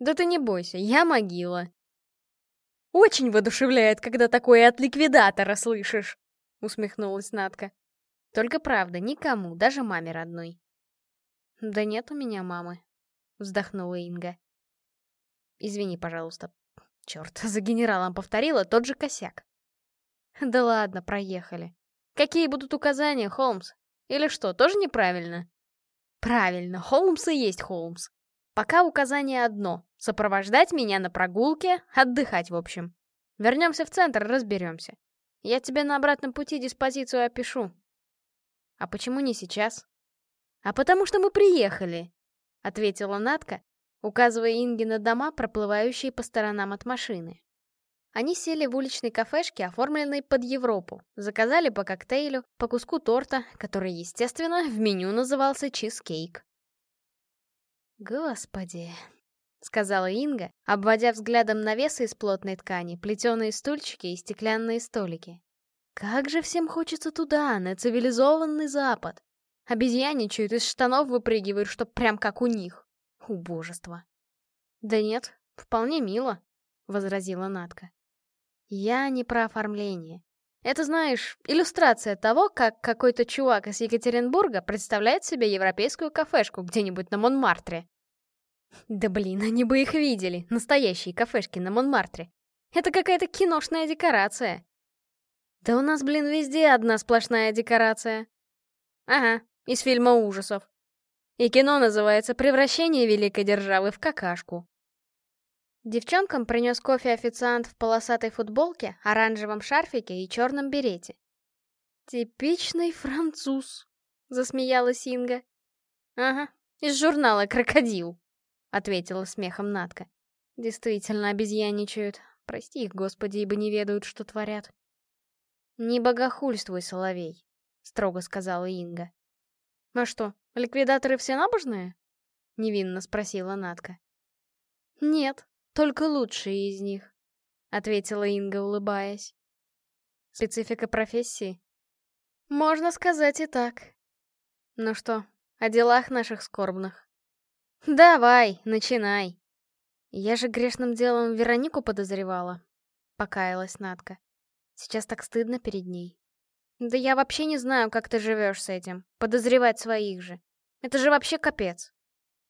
Да ты не бойся, я могила. Очень воодушевляет, когда такое от ликвидатора слышишь, усмехнулась Натка. Только правда, никому, даже маме родной. Да нет у меня мамы, вздохнула Инга. Извини, пожалуйста. Черт, за генералом повторила тот же косяк. Да ладно, проехали. Какие будут указания, Холмс? Или что, тоже неправильно? Правильно, Холмс и есть Холмс. Пока указание одно — сопровождать меня на прогулке, отдыхать в общем. Вернемся в центр, разберемся. Я тебе на обратном пути диспозицию опишу. А почему не сейчас? А потому что мы приехали, — ответила Натка, указывая Инге на дома, проплывающие по сторонам от машины. Они сели в уличной кафешке, оформленной под Европу, заказали по коктейлю, по куску торта, который, естественно, в меню назывался чизкейк. «Господи», — сказала Инга, обводя взглядом навесы из плотной ткани, плетеные стульчики и стеклянные столики. «Как же всем хочется туда, на цивилизованный Запад! Обезьяничают, из штанов выпрыгивают, чтоб прям как у них. Убожество!» «Да нет, вполне мило», — возразила Натка. Я не про оформление. Это, знаешь, иллюстрация того, как какой-то чувак из Екатеринбурга представляет себе европейскую кафешку где-нибудь на Монмартре. Да блин, они бы их видели, настоящие кафешки на Монмартре. Это какая-то киношная декорация. Да у нас, блин, везде одна сплошная декорация. Ага, из фильма ужасов. И кино называется «Превращение великой державы в какашку». Девчонкам принес кофе официант в полосатой футболке, оранжевом шарфике и черном берете. «Типичный француз», — засмеялась Инга. «Ага, Из журнала «Крокодил», — ответила смехом Натка. Действительно обезьяничают. Прости их, Господи, ибо не ведают, что творят. «Не богохульствуй, Соловей», — строго сказала Инга. «А что, ликвидаторы все набожные?» — невинно спросила Натка. «Нет, только лучшие из них», — ответила Инга, улыбаясь. «Специфика профессии?» «Можно сказать и так. Ну что, о делах наших скорбных?» «Давай, начинай!» «Я же грешным делом Веронику подозревала», — покаялась Натка. «Сейчас так стыдно перед ней». «Да я вообще не знаю, как ты живешь с этим. Подозревать своих же. Это же вообще капец».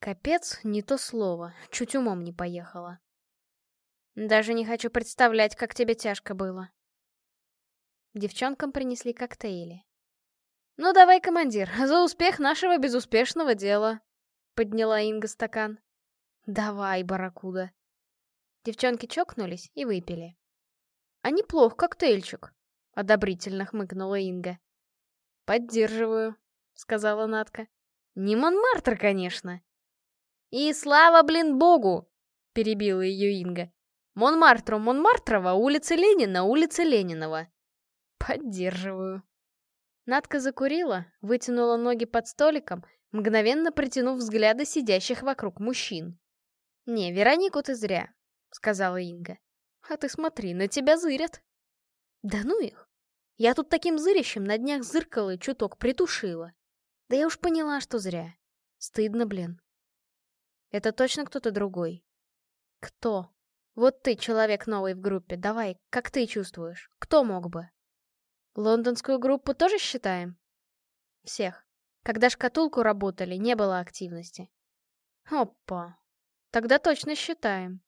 Капец — не то слово, чуть умом не поехала. Даже не хочу представлять, как тебе тяжко было. Девчонкам принесли коктейли. «Ну давай, командир, за успех нашего безуспешного дела!» Подняла Инга стакан. «Давай, барракуда!» Девчонки чокнулись и выпили. «А неплох коктейльчик!» — одобрительно хмыкнула Инга. «Поддерживаю», — сказала Натка. «Не Монмартр, конечно!» «И слава, блин, богу!» — перебила ее Инга. «Монмартру Монмартрова, улица Ленина, улица Ленинова». «Поддерживаю». Надка закурила, вытянула ноги под столиком, мгновенно притянув взгляды сидящих вокруг мужчин. «Не, Веронику ты зря», — сказала Инга. «А ты смотри, на тебя зырят». «Да ну их! Я тут таким зырящим на днях зыркала и чуток притушила. Да я уж поняла, что зря. Стыдно, блин. Это точно кто-то другой? Кто? Вот ты, человек новый в группе, давай, как ты чувствуешь? Кто мог бы? Лондонскую группу тоже считаем? Всех. Когда шкатулку работали, не было активности. Опа. Тогда точно считаем.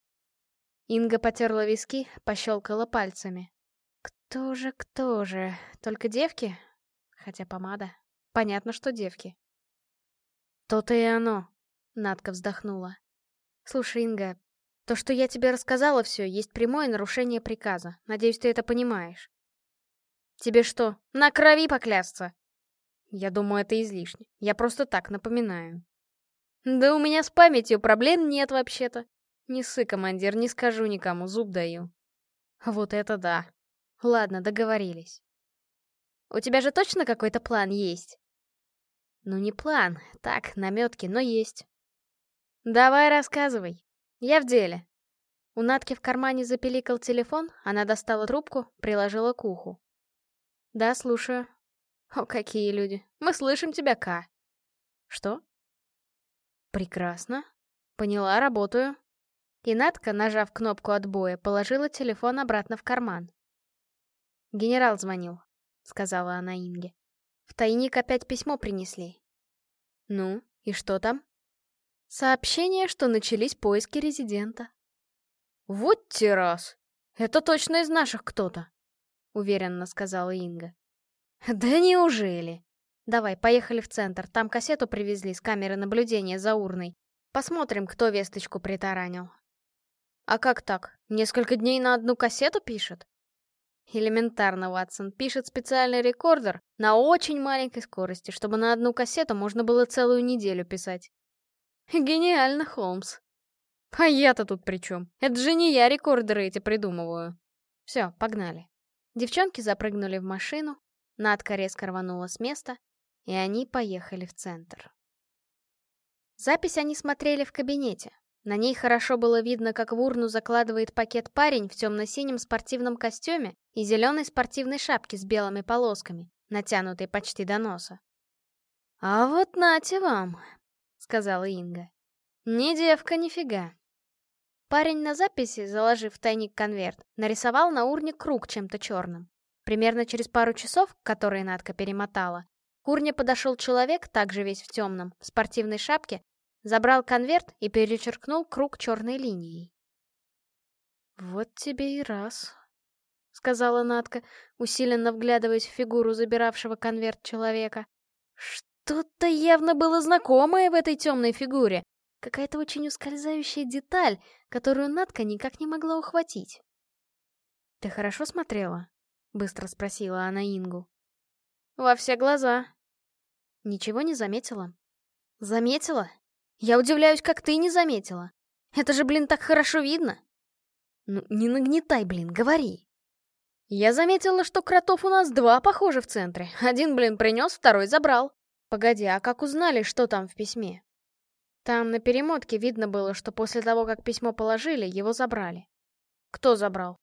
Инга потерла виски, пощелкала пальцами. Кто же, кто же? Только девки? Хотя помада. Понятно, что девки. То-то и оно. Надка вздохнула. «Слушай, Инга, то, что я тебе рассказала все, есть прямое нарушение приказа. Надеюсь, ты это понимаешь». «Тебе что, на крови поклясться?» «Я думаю, это излишне. Я просто так напоминаю». «Да у меня с памятью проблем нет вообще-то. Не ссы, командир, не скажу никому, зуб даю». «Вот это да. Ладно, договорились». «У тебя же точно какой-то план есть?» «Ну не план, так, наметки, но есть. «Давай рассказывай. Я в деле». У Натки в кармане запеликал телефон, она достала трубку, приложила к уху. «Да, слушаю». «О, какие люди. Мы слышим тебя, Ка». «Что?» «Прекрасно. Поняла, работаю». И Натка, нажав кнопку отбоя, положила телефон обратно в карман. «Генерал звонил», — сказала она Инге. «В тайник опять письмо принесли». «Ну, и что там?» Сообщение, что начались поиски резидента. «Вот те раз! Это точно из наших кто-то!» — уверенно сказала Инга. «Да неужели? Давай, поехали в центр, там кассету привезли с камеры наблюдения за урной. Посмотрим, кто весточку притаранил». «А как так? Несколько дней на одну кассету пишет?» Элементарно, Ватсон. Пишет специальный рекордер на очень маленькой скорости, чтобы на одну кассету можно было целую неделю писать. Гениально, Холмс. А я-то тут при чем? Это же не я рекордеры эти придумываю. Все, погнали. Девчонки запрыгнули в машину, Надка резко рванула с места, и они поехали в центр. Запись они смотрели в кабинете. На ней хорошо было видно, как в урну закладывает пакет парень в темно-синем спортивном костюме и зеленой спортивной шапке с белыми полосками, натянутой почти до носа. «А вот нате вам!» сказала Инга. «Не девка, нифига». Парень на записи, заложив в тайник конверт, нарисовал на урне круг чем-то черным. Примерно через пару часов, которые Надка перемотала, к урне подошел человек, также весь в темном, в спортивной шапке, забрал конверт и перечеркнул круг черной линией. «Вот тебе и раз», — сказала Надка, усиленно вглядываясь в фигуру забиравшего конверт человека. «Что?» Что-то явно было знакомое в этой темной фигуре. Какая-то очень ускользающая деталь, которую Надка никак не могла ухватить. «Ты хорошо смотрела?» — быстро спросила она Ингу. «Во все глаза». «Ничего не заметила?» «Заметила?» Я удивляюсь, как ты не заметила. Это же, блин, так хорошо видно. Ну, не нагнетай, блин, говори. Я заметила, что кротов у нас два, похоже, в центре. Один, блин, принес, второй забрал. Погоди, а как узнали, что там в письме? Там на перемотке видно было, что после того, как письмо положили, его забрали. Кто забрал?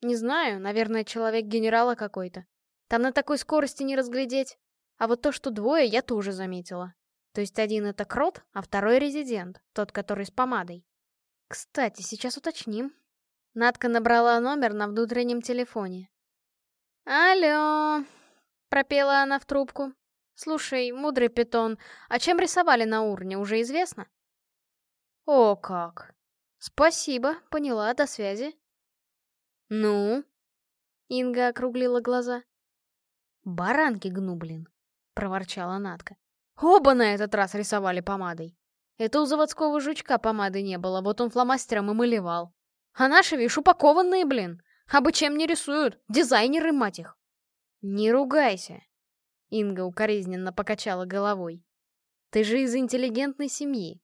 Не знаю, наверное, человек генерала какой-то. Там на такой скорости не разглядеть. А вот то, что двое, я тоже заметила. То есть один это крот, а второй резидент, тот, который с помадой. Кстати, сейчас уточним. Надка набрала номер на внутреннем телефоне. «Алло!» — пропела она в трубку. «Слушай, мудрый питон, а чем рисовали на урне, уже известно?» «О как! Спасибо, поняла, до связи». «Ну?» — Инга округлила глаза. «Баранки гну, блин!» — проворчала Натка. «Оба на этот раз рисовали помадой. Это у заводского жучка помады не было, вот он фломастером и малевал. А наши, видишь, упакованные, блин. А бы чем не рисуют, дизайнеры, мать их. Не ругайся. Инга укоризненно покачала головой. Ты же из интеллигентной семьи.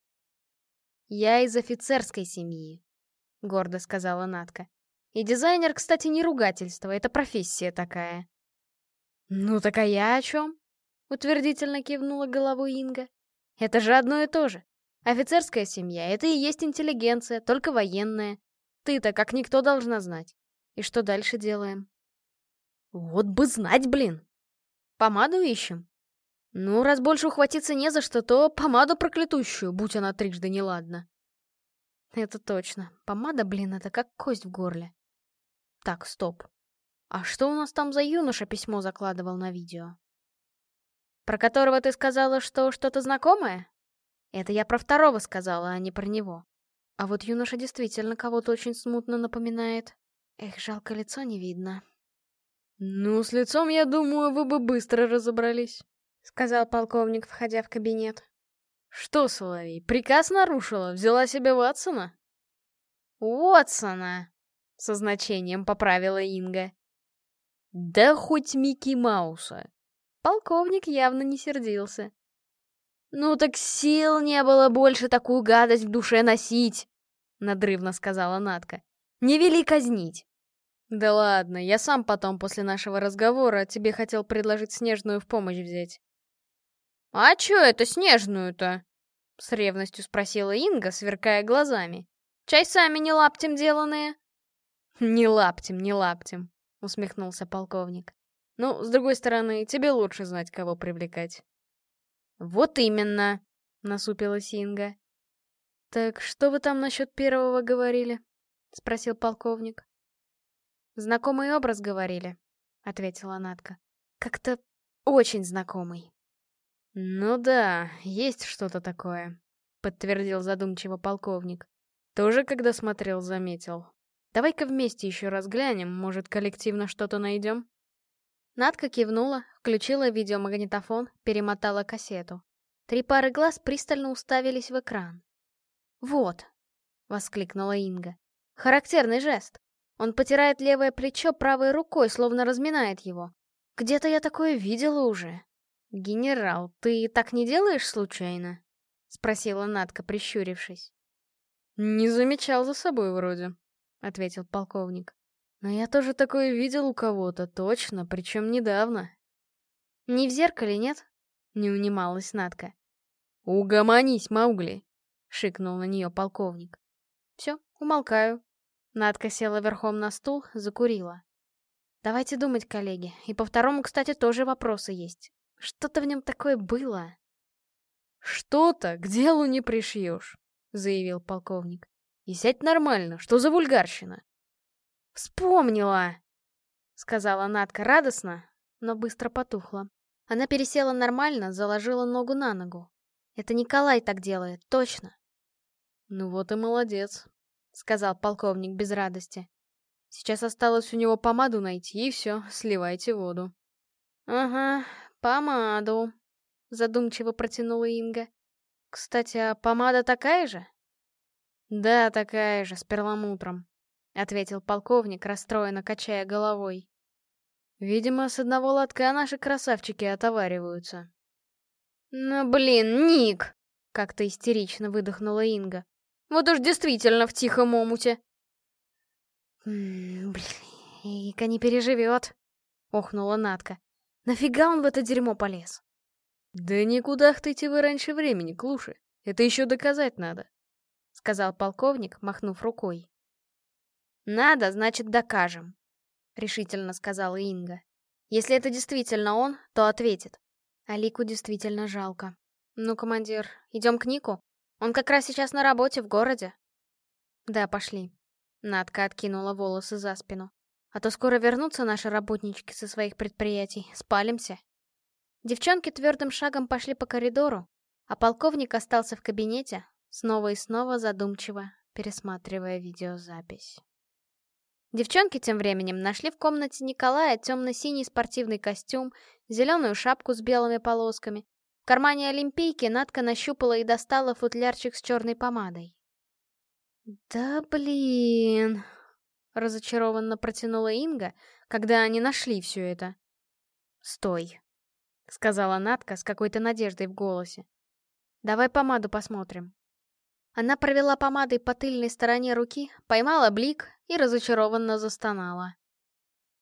Я из офицерской семьи, гордо сказала Натка. И дизайнер, кстати, не ругательство, это профессия такая. Ну так а я о чем? Утвердительно кивнула головой Инга. Это же одно и то же. Офицерская семья — это и есть интеллигенция, только военная. Ты-то как никто должна знать. И что дальше делаем? Вот бы знать, блин. Помаду ищем? Ну, раз больше ухватиться не за что, то помаду проклятущую, будь она трижды неладна. Это точно. Помада, блин, это как кость в горле. Так, стоп. А что у нас там за юноша письмо закладывал на видео? Про которого ты сказала, что что-то знакомое? Это я про второго сказала, а не про него. А вот юноша действительно кого-то очень смутно напоминает. Эх, жалко, лицо не видно. «Ну, с лицом, я думаю, вы бы быстро разобрались», — сказал полковник, входя в кабинет. «Что, Соловей, приказ нарушила? Взяла себе Ватсона?» «Уотсона!» — со значением поправила Инга. «Да хоть Микки Мауса!» Полковник явно не сердился. «Ну так сил не было больше такую гадость в душе носить!» — надрывно сказала Натка. «Не вели казнить!» «Да ладно, я сам потом после нашего разговора тебе хотел предложить Снежную в помощь взять». «А чё это Снежную-то?» — с ревностью спросила Инга, сверкая глазами. «Чай сами не лаптем деланные?» «Не лаптем, не лаптем», — усмехнулся полковник. «Ну, с другой стороны, тебе лучше знать, кого привлекать». «Вот именно!» — насупилась Инга. «Так что вы там насчет первого говорили?» — спросил полковник. «Знакомый образ говорили», — ответила Натка. «Как-то очень знакомый». «Ну да, есть что-то такое», — подтвердил задумчиво полковник. «Тоже, когда смотрел, заметил. Давай-ка вместе еще раз глянем, может, коллективно что-то найдем?» Надка кивнула, включила видеомагнитофон, перемотала кассету. Три пары глаз пристально уставились в экран. «Вот!» — воскликнула Инга. «Характерный жест. Он потирает левое плечо правой рукой, словно разминает его. Где-то я такое видела уже». «Генерал, ты так не делаешь случайно?» — спросила Надка, прищурившись. «Не замечал за собой вроде», — ответил полковник. Но я тоже такое видел у кого-то, точно, причем недавно. Не в зеркале, нет? Не унималась Надка. Угомонись, Маугли, шикнул на нее полковник. Все, умолкаю. Надка села верхом на стул, закурила. Давайте думать, коллеги. И по второму, кстати, тоже вопросы есть. Что-то в нем такое было. Что-то к делу не пришьешь, заявил полковник. И сядь нормально, что за вульгарщина? «Вспомнила!» — сказала Натка радостно, но быстро потухла. Она пересела нормально, заложила ногу на ногу. Это Николай так делает, точно. «Ну вот и молодец», — сказал полковник без радости. «Сейчас осталось у него помаду найти, и все, сливайте воду». «Ага, помаду», — задумчиво протянула Инга. «Кстати, а помада такая же?» «Да, такая же, с перламутром», — ответил полковник, расстроенно качая головой. «Видимо, с одного лотка наши красавчики отовариваются». «Ну, блин, Ник!» — Как-то истерично выдохнула Инга. Вот уж действительно в тихом омуте. «Блин, Ика не переживет», — охнула Натка. «Нафига он в это дерьмо полез?» «Да никуда хтыте вы раньше времени, Клуши. Это еще доказать надо», — сказал полковник, махнув рукой. «Надо, значит, докажем», — решительно сказала Инга. «Если это действительно он, то ответит. Алику действительно жалко. Ну, командир, идем к Нику? Он как раз сейчас на работе в городе». «Да, пошли», Надка откинула волосы за спину. А то скоро вернутся наши работнички со своих предприятий. Спалимся. Девчонки твердым шагом пошли по коридору, а полковник остался в кабинете, снова и снова задумчиво пересматривая видеозапись. Девчонки тем временем нашли в комнате Николая темно-синий спортивный костюм, зеленую шапку с белыми полосками. В кармане олимпийки Надка нащупала и достала футлярчик с черной помадой. «Да блин!» — разочарованно протянула Инга, когда они нашли все это. «Стой!» — сказала Натка с какой-то надеждой в голосе. «Давай помаду посмотрим». Она провела помадой по тыльной стороне руки, поймала блик и разочарованно застонала.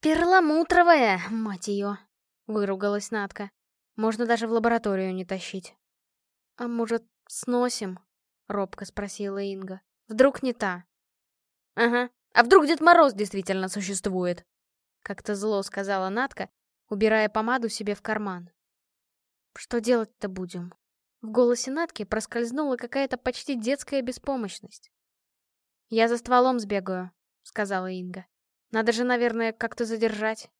«Перламутровая, мать ее!» — выругалась Натка. «Можно даже в лабораторию не тащить». «А может, сносим?» — робко спросила Инга. Вдруг не та. Ага, а вдруг Дед Мороз действительно существует? Как-то зло сказала Натка, убирая помаду себе в карман. Что делать-то будем? В голосе Натки проскользнула какая-то почти детская беспомощность. «Я за стволом сбегаю», — сказала Инга. «Надо же, наверное, как-то задержать».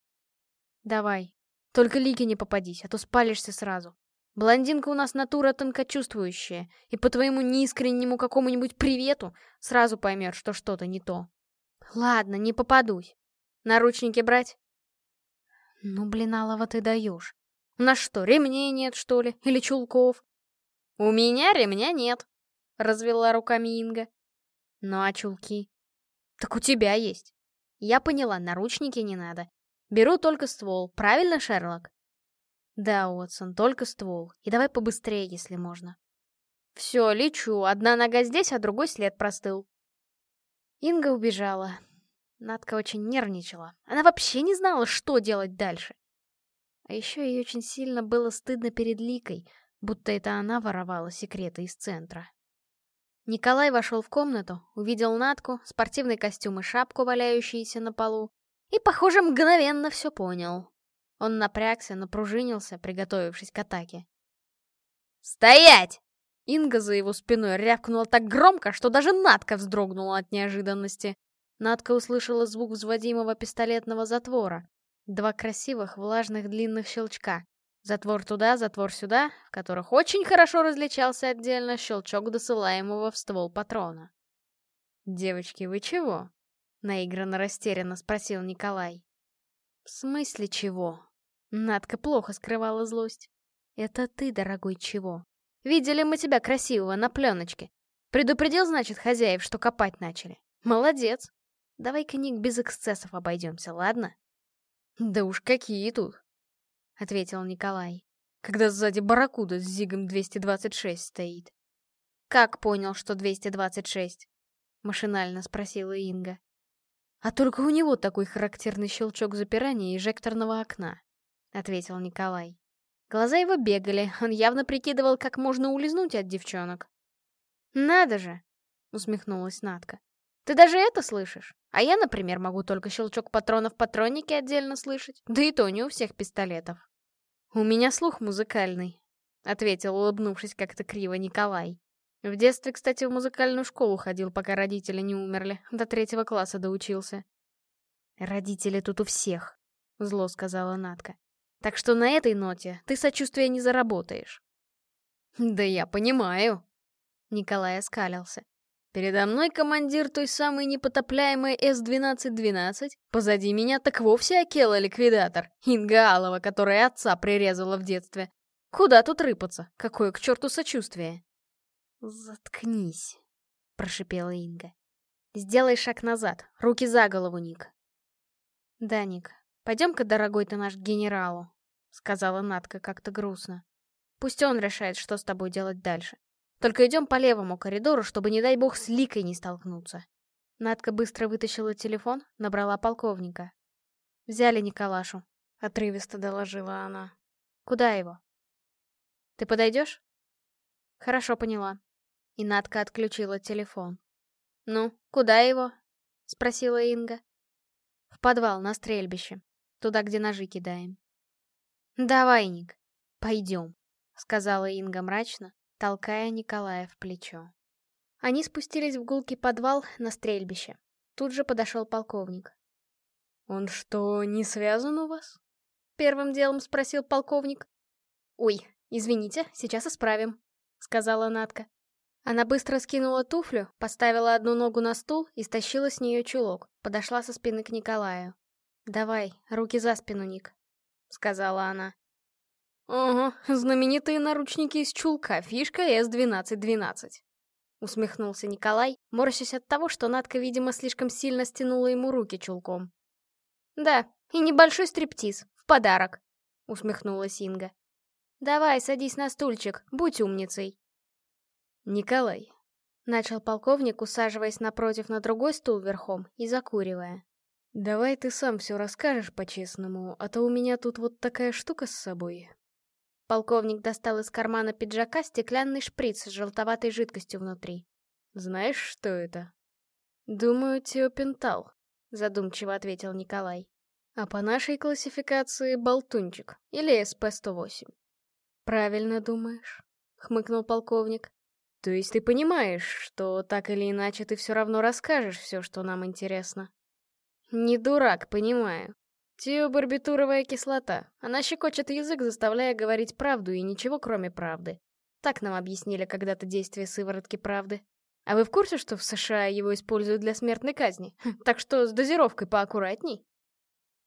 «Давай. Только Лике не попадись, а то спалишься сразу. Блондинка у нас натура тонкочувствующая, и по твоему неискреннему какому-нибудь привету сразу поймет, что что-то не то. Ладно, не попадусь. Наручники брать? Ну, блин, Алова, ты даешь. У нас что, ремней нет, что ли? Или чулков? У меня ремня нет, развела руками Инга. Ну а чулки? Так у тебя есть. Я поняла, наручники не надо. Беру только ствол, правильно, Шерлок? Да, Уотсон, только ствол. И давай побыстрее, если можно. Все, лечу. Одна нога здесь, а другой след простыл. Инга убежала. Надка очень нервничала. Она вообще не знала, что делать дальше. А еще ей очень сильно было стыдно перед Ликой, будто это она воровала секреты из центра. Николай вошел в комнату, увидел Натку, спортивный костюм и шапку, валяющиеся на полу, и, похоже, мгновенно все понял. Он напрягся, напружинился, приготовившись к атаке. «Стоять!» Инга за его спиной рявкнула так громко, что даже Надка вздрогнула от неожиданности. Надка услышала звук взводимого пистолетного затвора. Два красивых, влажных, длинных щелчка. Затвор туда, затвор сюда, в которых очень хорошо различался отдельно щелчок досылаемого в ствол патрона. «Девочки, вы чего?» — наигранно растерянно спросил Николай. «В смысле чего?» Надка плохо скрывала злость. «Это ты, дорогой, чего? Видели мы тебя красивого на пленочке. Предупредил, значит, хозяев, что копать начали. Молодец. Давай-ка, Ник, без эксцессов обойдемся, ладно?» «Да уж какие тут!» — ответил Николай, когда сзади барракуда с зигом 226 стоит. «Как понял, что 226?» — машинально спросила Инга. «А только у него такой характерный щелчок запирания эжекторного окна. — ответил Николай. Глаза его бегали, он явно прикидывал, как можно улизнуть от девчонок. «Надо же!» — усмехнулась Натка. «Ты даже это слышишь? А я, например, могу только щелчок патронов патроннике отдельно слышать, да и то не у всех пистолетов». «У меня слух музыкальный», — ответил, улыбнувшись как-то криво Николай. В детстве, кстати, в музыкальную школу ходил, пока родители не умерли, до третьего класса доучился. «Родители тут у всех», — зло сказала Натка. Так что на этой ноте ты сочувствия не заработаешь. Да я понимаю. Николай оскалился. Передо мной командир той самой непотопляемой С-1212, позади меня так вовсе Акела-ликвидатор, Инга Алова, которая отца прирезала в детстве. Куда тут рыпаться? Какое к черту сочувствие? «Заткнись», — прошипела Инга. «Сделай шаг назад, руки за голову, Ник». «Да, Ник, пойдем-ка, дорогой ты наш, к генералу. — сказала Натка как-то грустно. «Пусть он решает, что с тобой делать дальше. Только идем по левому коридору, чтобы, не дай бог, с Ликой не столкнуться. Надка быстро вытащила телефон, набрала полковника. «Взяли Николашу», — отрывисто доложила она. «Куда его?» «Ты подойдешь?» «Хорошо, поняла». И Надка отключила телефон. «Ну, куда его?» — спросила Инга. «В подвал, на стрельбище. Туда, где ножи кидаем». «Давай, Ник, пойдем», — сказала Инга мрачно, толкая Николая в плечо. Они спустились в гулкий подвал на стрельбище. Тут же подошел полковник. «Он что, не связан у вас?» Первым делом спросил полковник. «Ой, извините, сейчас исправим», — сказала Натка. Она быстро скинула туфлю, поставила одну ногу на стул и стащила с нее чулок, подошла со спины к Николаю. «Давай, руки за спину, Ник», — сказала она. «Ого, знаменитые наручники из чулка, фишка С-1212», — усмехнулся Николай, морщась от того, что Надка, видимо, слишком сильно стянула ему руки чулком. «Да, и небольшой стриптиз, в подарок», — усмехнулась Инга. «Давай, садись на стульчик, будь умницей». «Николай», — начал полковник, усаживаясь напротив на другой стул верхом и закуривая. «Давай ты сам все расскажешь по-честному, а то у меня тут вот такая штука с собой». Полковник достал из кармана пиджака стеклянный шприц с желтоватой жидкостью внутри. «Знаешь, что это?» «Думаю, теопентал», — задумчиво ответил Николай. «А по нашей классификации болтунчик или СП-108». «Правильно думаешь», — хмыкнул полковник. То есть ты понимаешь, что так или иначе ты все равно расскажешь все, что нам интересно? Не дурак, понимаю. Тиобарбитуровая кислота. Она щекочет язык, заставляя говорить правду и ничего кроме правды. Так нам объяснили когда-то действие сыворотки правды. А вы в курсе, что в США его используют для смертной казни? Так что с дозировкой поаккуратней.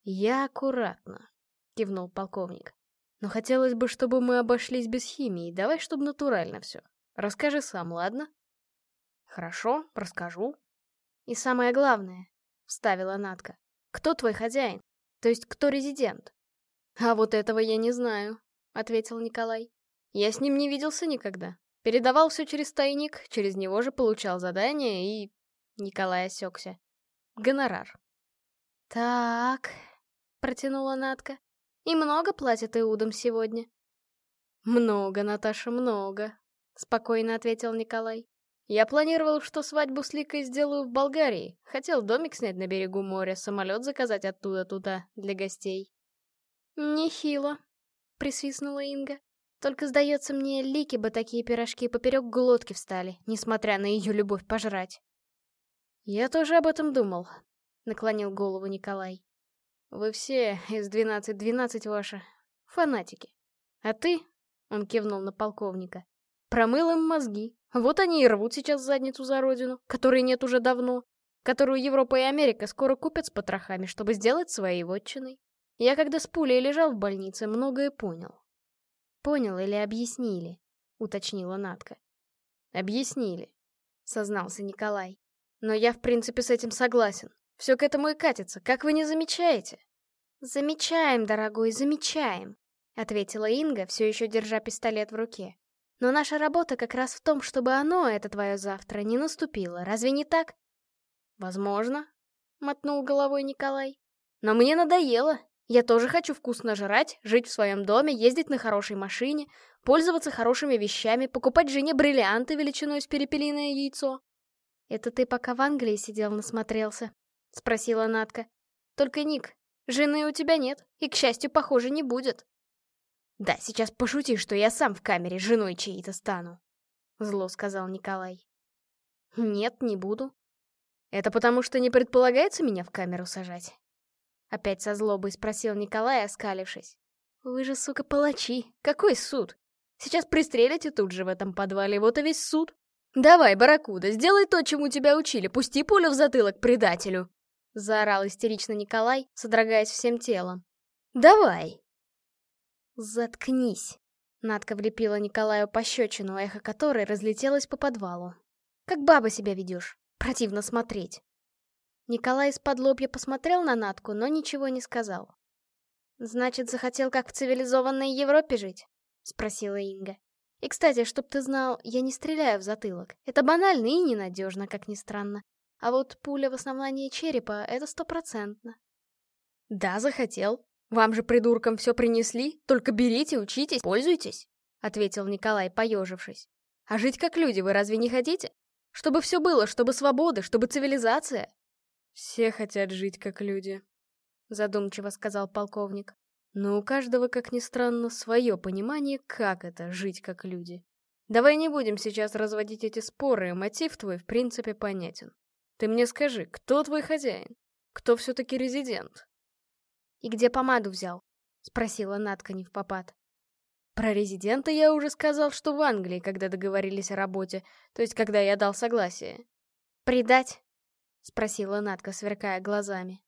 Я аккуратно, кивнул полковник. Но хотелось бы, чтобы мы обошлись без химии. Давай, чтобы натурально все. Расскажи сам, ладно? Хорошо, расскажу. И самое главное, вставила Натка. Кто твой хозяин? То есть кто резидент? А вот этого я не знаю, ответил Николай. Я с ним не виделся никогда. Передавал все через тайник, через него же получал задание и... Николай осекся. Гонорар. Так, протянула Натка. И много платят Иудам сегодня? Много, Наташа, много, — спокойно ответил Николай. «Я планировал, что свадьбу с Ликой сделаю в Болгарии. Хотел домик снять на берегу моря, самолет заказать оттуда туда, для гостей». «Нехило», — присвистнула Инга. «Только, сдается мне, Лике бы такие пирожки поперек глотки встали, несмотря на ее любовь пожрать». «Я тоже об этом думал», — наклонил голову Николай. «Вы все из 12-12 ваши фанатики. А ты, — он кивнул на полковника, Промыл им мозги. Вот они и рвут сейчас задницу за родину, которой нет уже давно, которую Европа и Америка скоро купят с потрохами, чтобы сделать своей вотчиной. Я когда с пулей лежал в больнице, многое понял. «Понял или объяснили?» — уточнила Натка. «Объяснили», — сознался Николай. «Но я, в принципе, с этим согласен. Все к этому и катится, как вы не замечаете?» «Замечаем, дорогой, замечаем», — ответила Инга, все еще держа пистолет в руке. Но наша работа как раз в том, чтобы оно, это твое завтра, не наступило. Разве не так? Возможно, — мотнул головой Николай. Но мне надоело. Я тоже хочу вкусно жрать, жить в своем доме, ездить на хорошей машине, пользоваться хорошими вещами, покупать жене бриллианты величиной с перепелиное яйцо. «Это ты пока в Англии сидел насмотрелся?» — спросила Натка. «Только, Ник, жены у тебя нет, и, к счастью, похоже, не будет». «Да, сейчас пошути, что я сам в камере женой чьей-то стану», — зло сказал Николай. «Нет, не буду». «Это потому, что не предполагается меня в камеру сажать?» Опять со злобой спросил Николай, оскалившись. «Вы же, сука, палачи. Какой суд? Сейчас пристрелите тут же в этом подвале, вот и весь суд. Давай, барракуда, сделай то, чему тебя учили, пусти пулю в затылок предателю!» Заорал истерично Николай, содрогаясь всем телом. «Давай!» «Заткнись!» Надка влепила Николаю пощечину, эхо которой разлетелось по подвалу. «Как баба себя ведешь? Противно смотреть!» Николай из-под лобья посмотрел на Натку, но ничего не сказал. «Значит, захотел как в цивилизованной Европе жить?» — спросила Инга. И, кстати, чтоб ты знал, я не стреляю в затылок. Это банально и ненадежно, как ни странно. А вот пуля в основании черепа — это стопроцентно. Да, захотел. Вам же, придуркам, все принесли. Только берите, учитесь, пользуйтесь, — ответил Николай, поежившись. А жить как люди вы разве не хотите? Чтобы все было, чтобы свобода, чтобы цивилизация. Все хотят жить как люди, — задумчиво сказал полковник. Но у каждого, как ни странно, свое понимание, как это — жить как люди. Давай не будем сейчас разводить эти споры, мотив твой в принципе понятен. Ты мне скажи, кто твой хозяин? Кто все-таки резидент? И где помаду взял? Спросила Натка не в попад. Про резидента я уже сказал, что в Англии, когда договорились о работе, то есть когда я дал согласие. «Предать?» — спросила Натка, сверкая глазами.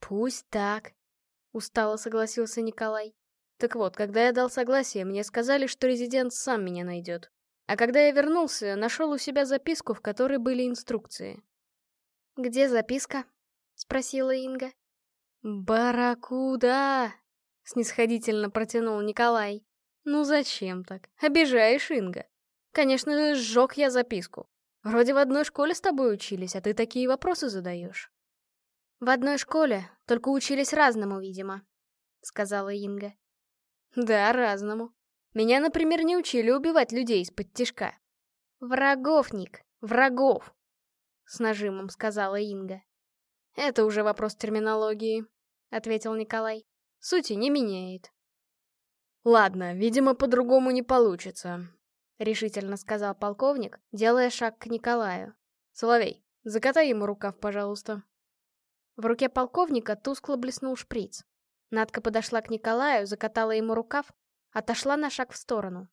«Пусть так», — устало согласился Николай. «Так вот, когда я дал согласие, мне сказали, что резидент сам меня найдет. А когда я вернулся, нашел у себя записку, в которой были инструкции. «Где записка?» — спросила Инга. «Барракуда!» — снисходительно протянул Николай. «Ну зачем так? Обижаешь, Инга. Конечно же, сжег я записку. Вроде в одной школе с тобой учились, а ты такие вопросы задаешь». «В одной школе, только учились разному, видимо», — сказала Инга. «Да, разному. Меня, например, не учили убивать людей из-под тишка». «Врагов, Ник, врагов», — с нажимом сказала Инга. «Это уже вопрос терминологии», — ответил Николай. «Сути не меняет». «Ладно, видимо, по-другому не получится», — решительно сказал полковник, делая шаг к Николаю. «Соловей, закатай ему рукав, пожалуйста». В руке полковника тускло блеснул шприц. Надка подошла к Николаю, закатала ему рукав, отошла на шаг в сторону.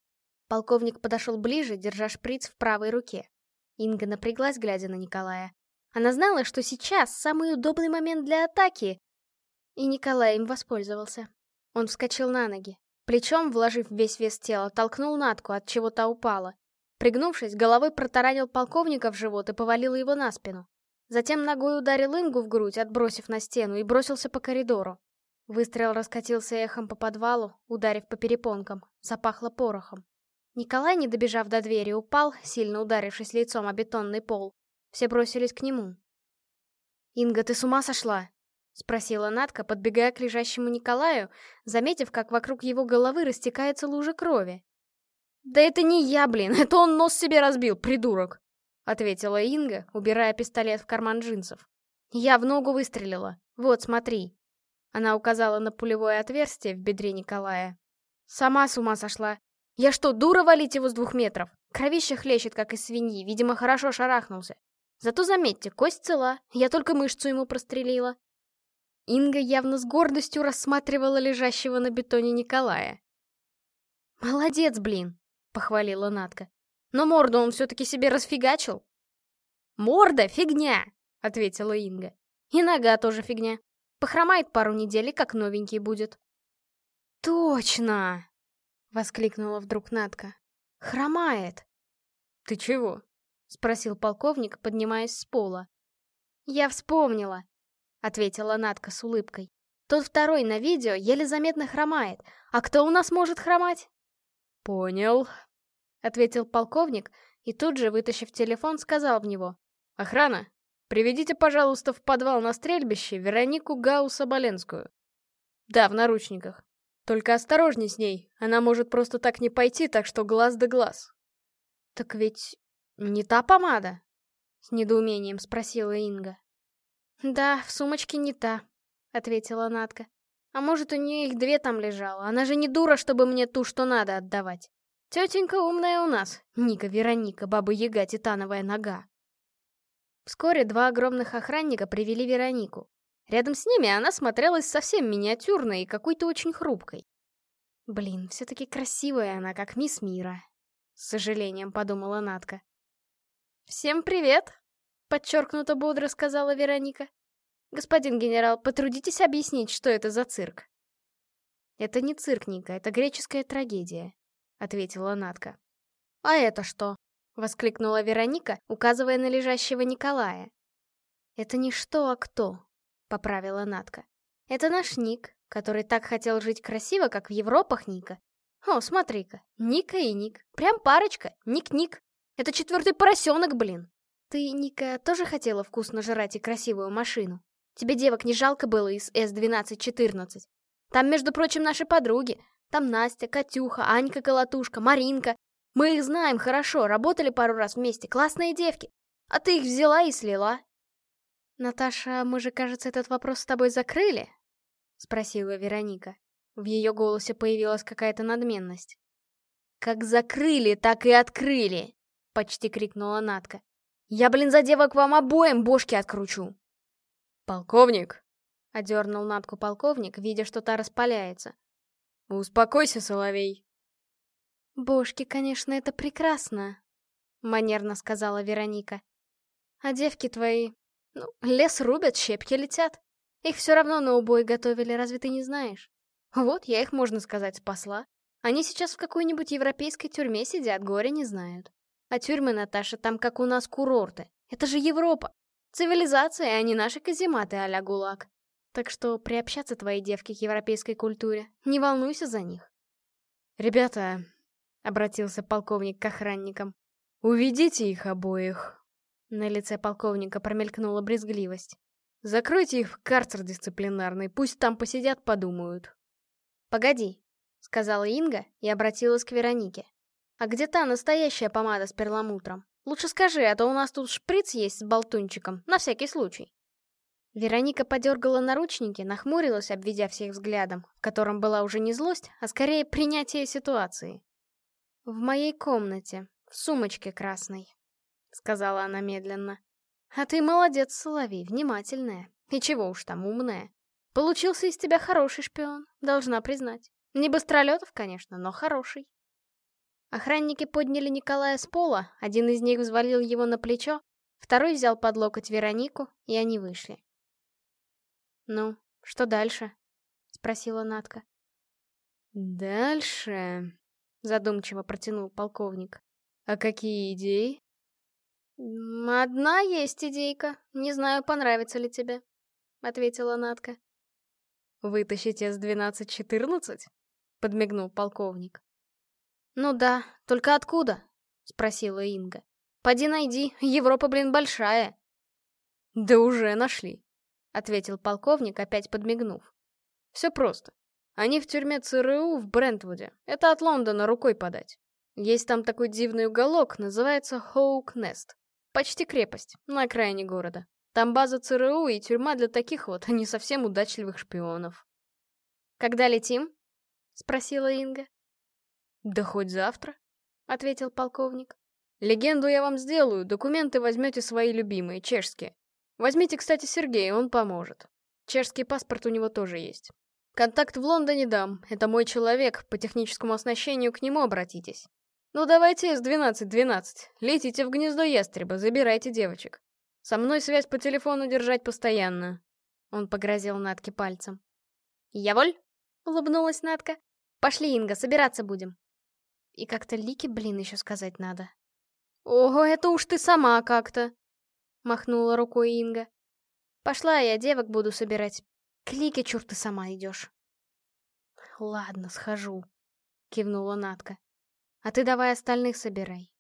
Полковник подошел ближе, держа шприц в правой руке. Инга напряглась, глядя на Николая. Она знала, что сейчас самый удобный момент для атаки. И Николай им воспользовался. Он вскочил на ноги. Плечом, вложив весь вес тела, толкнул Натку, от чего та упала. Пригнувшись, головой протаранил полковника в живот и повалил его на спину. Затем ногой ударил Ингу в грудь, отбросив на стену, и бросился по коридору. Выстрел раскатился эхом по подвалу, ударив по перепонкам, запахло порохом. Николай, не добежав до двери, упал, сильно ударившись лицом о бетонный пол. Все бросились к нему. «Инга, ты с ума сошла?» — спросила Натка, подбегая к лежащему Николаю, заметив, как вокруг его головы растекается лужа крови. «Да это не я, блин, это он нос себе разбил, придурок!» — ответила Инга, убирая пистолет в карман джинсов. «Я в ногу выстрелила. Вот, смотри». Она указала на пулевое отверстие в бедре Николая. «Сама с ума сошла. Я что, дура валить его с двух метров? Кровище хлещет, как из свиньи, видимо, хорошо шарахнулся. Зато заметьте, кость цела, я только мышцу ему прострелила. Инга явно с гордостью рассматривала лежащего на бетоне Николая. «Молодец, блин!» — похвалила Натка. «Но морду он все-таки себе расфигачил». «Морда — фигня!» — ответила Инга. «И нога тоже фигня. Похромает пару недель, как новенький будет». «Точно!» — воскликнула вдруг Натка. «Хромает!» «Ты чего?» — спросил полковник, поднимаясь с пола. «Я вспомнила!» — ответила Натка с улыбкой. «Тот второй на видео еле заметно хромает. А кто у нас может хромать?» «Понял», — ответил полковник, и тут же, вытащив телефон, сказал в него. «Охрана, приведите, пожалуйста, в подвал на стрельбище Веронику Гаусса-Боленскую». «Да, в наручниках. Только осторожней с ней, она может просто так не пойти, так что глаз да глаз. Так ведь не та помада? С недоумением спросила Инга. Да, в сумочке не та, ответила Натка. А может, у нее их две там лежало? Она же не дура, чтобы мне ту, что надо, отдавать. Тетенька умная у нас. Ника Вероника, баба-яга, титановая нога. Вскоре два огромных охранника привели Веронику. Рядом с ними она смотрелась совсем миниатюрной и какой-то очень хрупкой. Блин, все-таки красивая она, как мисс Мира. С сожалением подумала Натка. «Всем привет!» — подчеркнуто бодро сказала Вероника. «Господин генерал, потрудитесь объяснить, что это за цирк?» «Это не цирк, Ника, это греческая трагедия», — ответила Натка. «А это что?» — воскликнула Вероника, указывая на лежащего Николая. «Это не что, а кто», — поправила Натка. «Это наш Ник, который так хотел жить красиво, как в Европах Ника. О, смотри-ка, Ника и Ник. Прям парочка, Ник-Ник. Это четвертый поросенок, блин. Ты, Ника, тоже хотела вкусно жрать и красивую машину? Тебе девок не жалко было из С-1214? Там, между прочим, наши подруги. Там Настя, Катюха, Анька Колотушка, Маринка. Мы их знаем хорошо, работали пару раз вместе, классные девки. А ты их взяла и слила. Наташа, мы же, кажется, этот вопрос с тобой закрыли? Спросила Вероника. В ее голосе появилась какая-то надменность. «Как закрыли, так и открыли!» — почти крикнула Натка. «Я, блин, за девок вам обоим бошки откручу!» «Полковник!» — одернул Натку полковник, видя, что та распаляется. «Успокойся, Соловей!» «Бошки, конечно, это прекрасно!» — манерно сказала Вероника. «А девки твои... Ну, лес рубят, щепки летят. Их все равно на убой готовили, разве ты не знаешь? Вот, я их, можно сказать, спасла. Они сейчас в какой-нибудь европейской тюрьме сидят, горе не знают. А тюрьмы, Наташа, там как у нас курорты. Это же Европа. Цивилизация, а не наши казематы а-ля ГУЛАГ. Так что приобщаться твоей девке к европейской культуре. Не волнуйся за них. «Ребята», — обратился полковник к охранникам, — «уведите их обоих». На лице полковника промелькнула брезгливость. «Закройте их в карцер дисциплинарный, пусть там посидят, подумают». «Погоди», — сказала Инга и обратилась к Веронике. «А где та настоящая помада с перламутром? Лучше скажи, а то у нас тут шприц есть с болтунчиком, на всякий случай». Вероника подергала наручники, нахмурилась, обведя всех взглядом, в котором была уже не злость, а скорее принятие ситуации. «В моей комнате, в сумочке красной», — сказала она медленно. «А ты молодец, Соловей, внимательная. И чего уж там умная. Получился из тебя хороший шпион, должна признать. Не быстролетов, конечно, но хороший. Охранники подняли Николая с пола, один из них взвалил его на плечо, второй взял под локоть Веронику, и они вышли. «Ну, что дальше?» — спросила Натка. «Дальше...» — задумчиво протянул полковник. «А какие идеи?» «Одна есть идейка. Не знаю, понравится ли тебе», — ответила Натка. «Вытащить С-12-14?» — подмигнул полковник. «Ну да, только откуда?» — спросила Инга. «Поди найди, Европа, блин, большая». «Да уже нашли», — ответил полковник, опять подмигнув. «Все просто. Они в тюрьме ЦРУ в Брентвуде. Это от Лондона рукой подать. Есть там такой дивный уголок, называется Хоук Нест. Почти крепость, на окраине города. Там база ЦРУ и тюрьма для таких вот, не совсем удачливых шпионов. «Когда летим?» — спросила Инга. «Да хоть завтра», — ответил полковник. «Легенду я вам сделаю, документы возьмете свои любимые, чешские. Возьмите, кстати, Сергея, он поможет. Чешский паспорт у него тоже есть. Контакт в Лондоне дам, это мой человек, по техническому оснащению к нему обратитесь. Ну давайте С-12-12, летите в гнездо ястреба, забирайте девочек. Со мной связь по телефону держать постоянно. Он погрозил Натке пальцем. «Я воль?» — улыбнулась Натка. «Пошли, Инга, собираться будем». И как-то Лике, блин, еще сказать надо. «Ого, это уж ты сама как-то!» — махнула рукой Инга. «Пошла, я девок буду собирать. К Лике, чур ты сама идешь». «Ладно, схожу», — кивнула Натка. «А ты давай остальных собирай».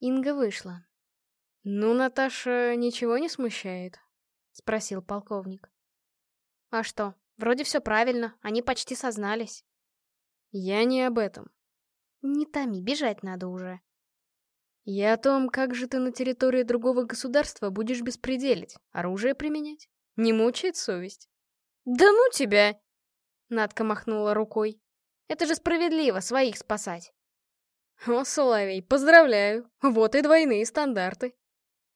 Инга вышла. «Ну, Наташа, ничего не смущает?» — спросил полковник. «А что, вроде все правильно, они почти сознались». «Я не об этом». «Не томи, бежать надо уже». «Я о том, как же ты на территории другого государства будешь беспределить, оружие применять? Не мучает совесть?» «Да ну тебя!» Надка махнула рукой. «Это же справедливо, своих спасать». «О, Соловей, поздравляю, вот и двойные стандарты».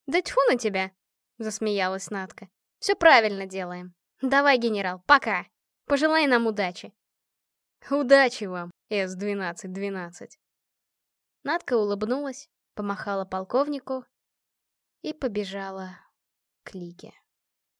«Да тьфу на тебя!» — засмеялась Натка. «Все правильно делаем. Давай, генерал, пока. Пожелай нам удачи». «Удачи вам, С-12-12». Натка улыбнулась, помахала полковнику и побежала к Лике.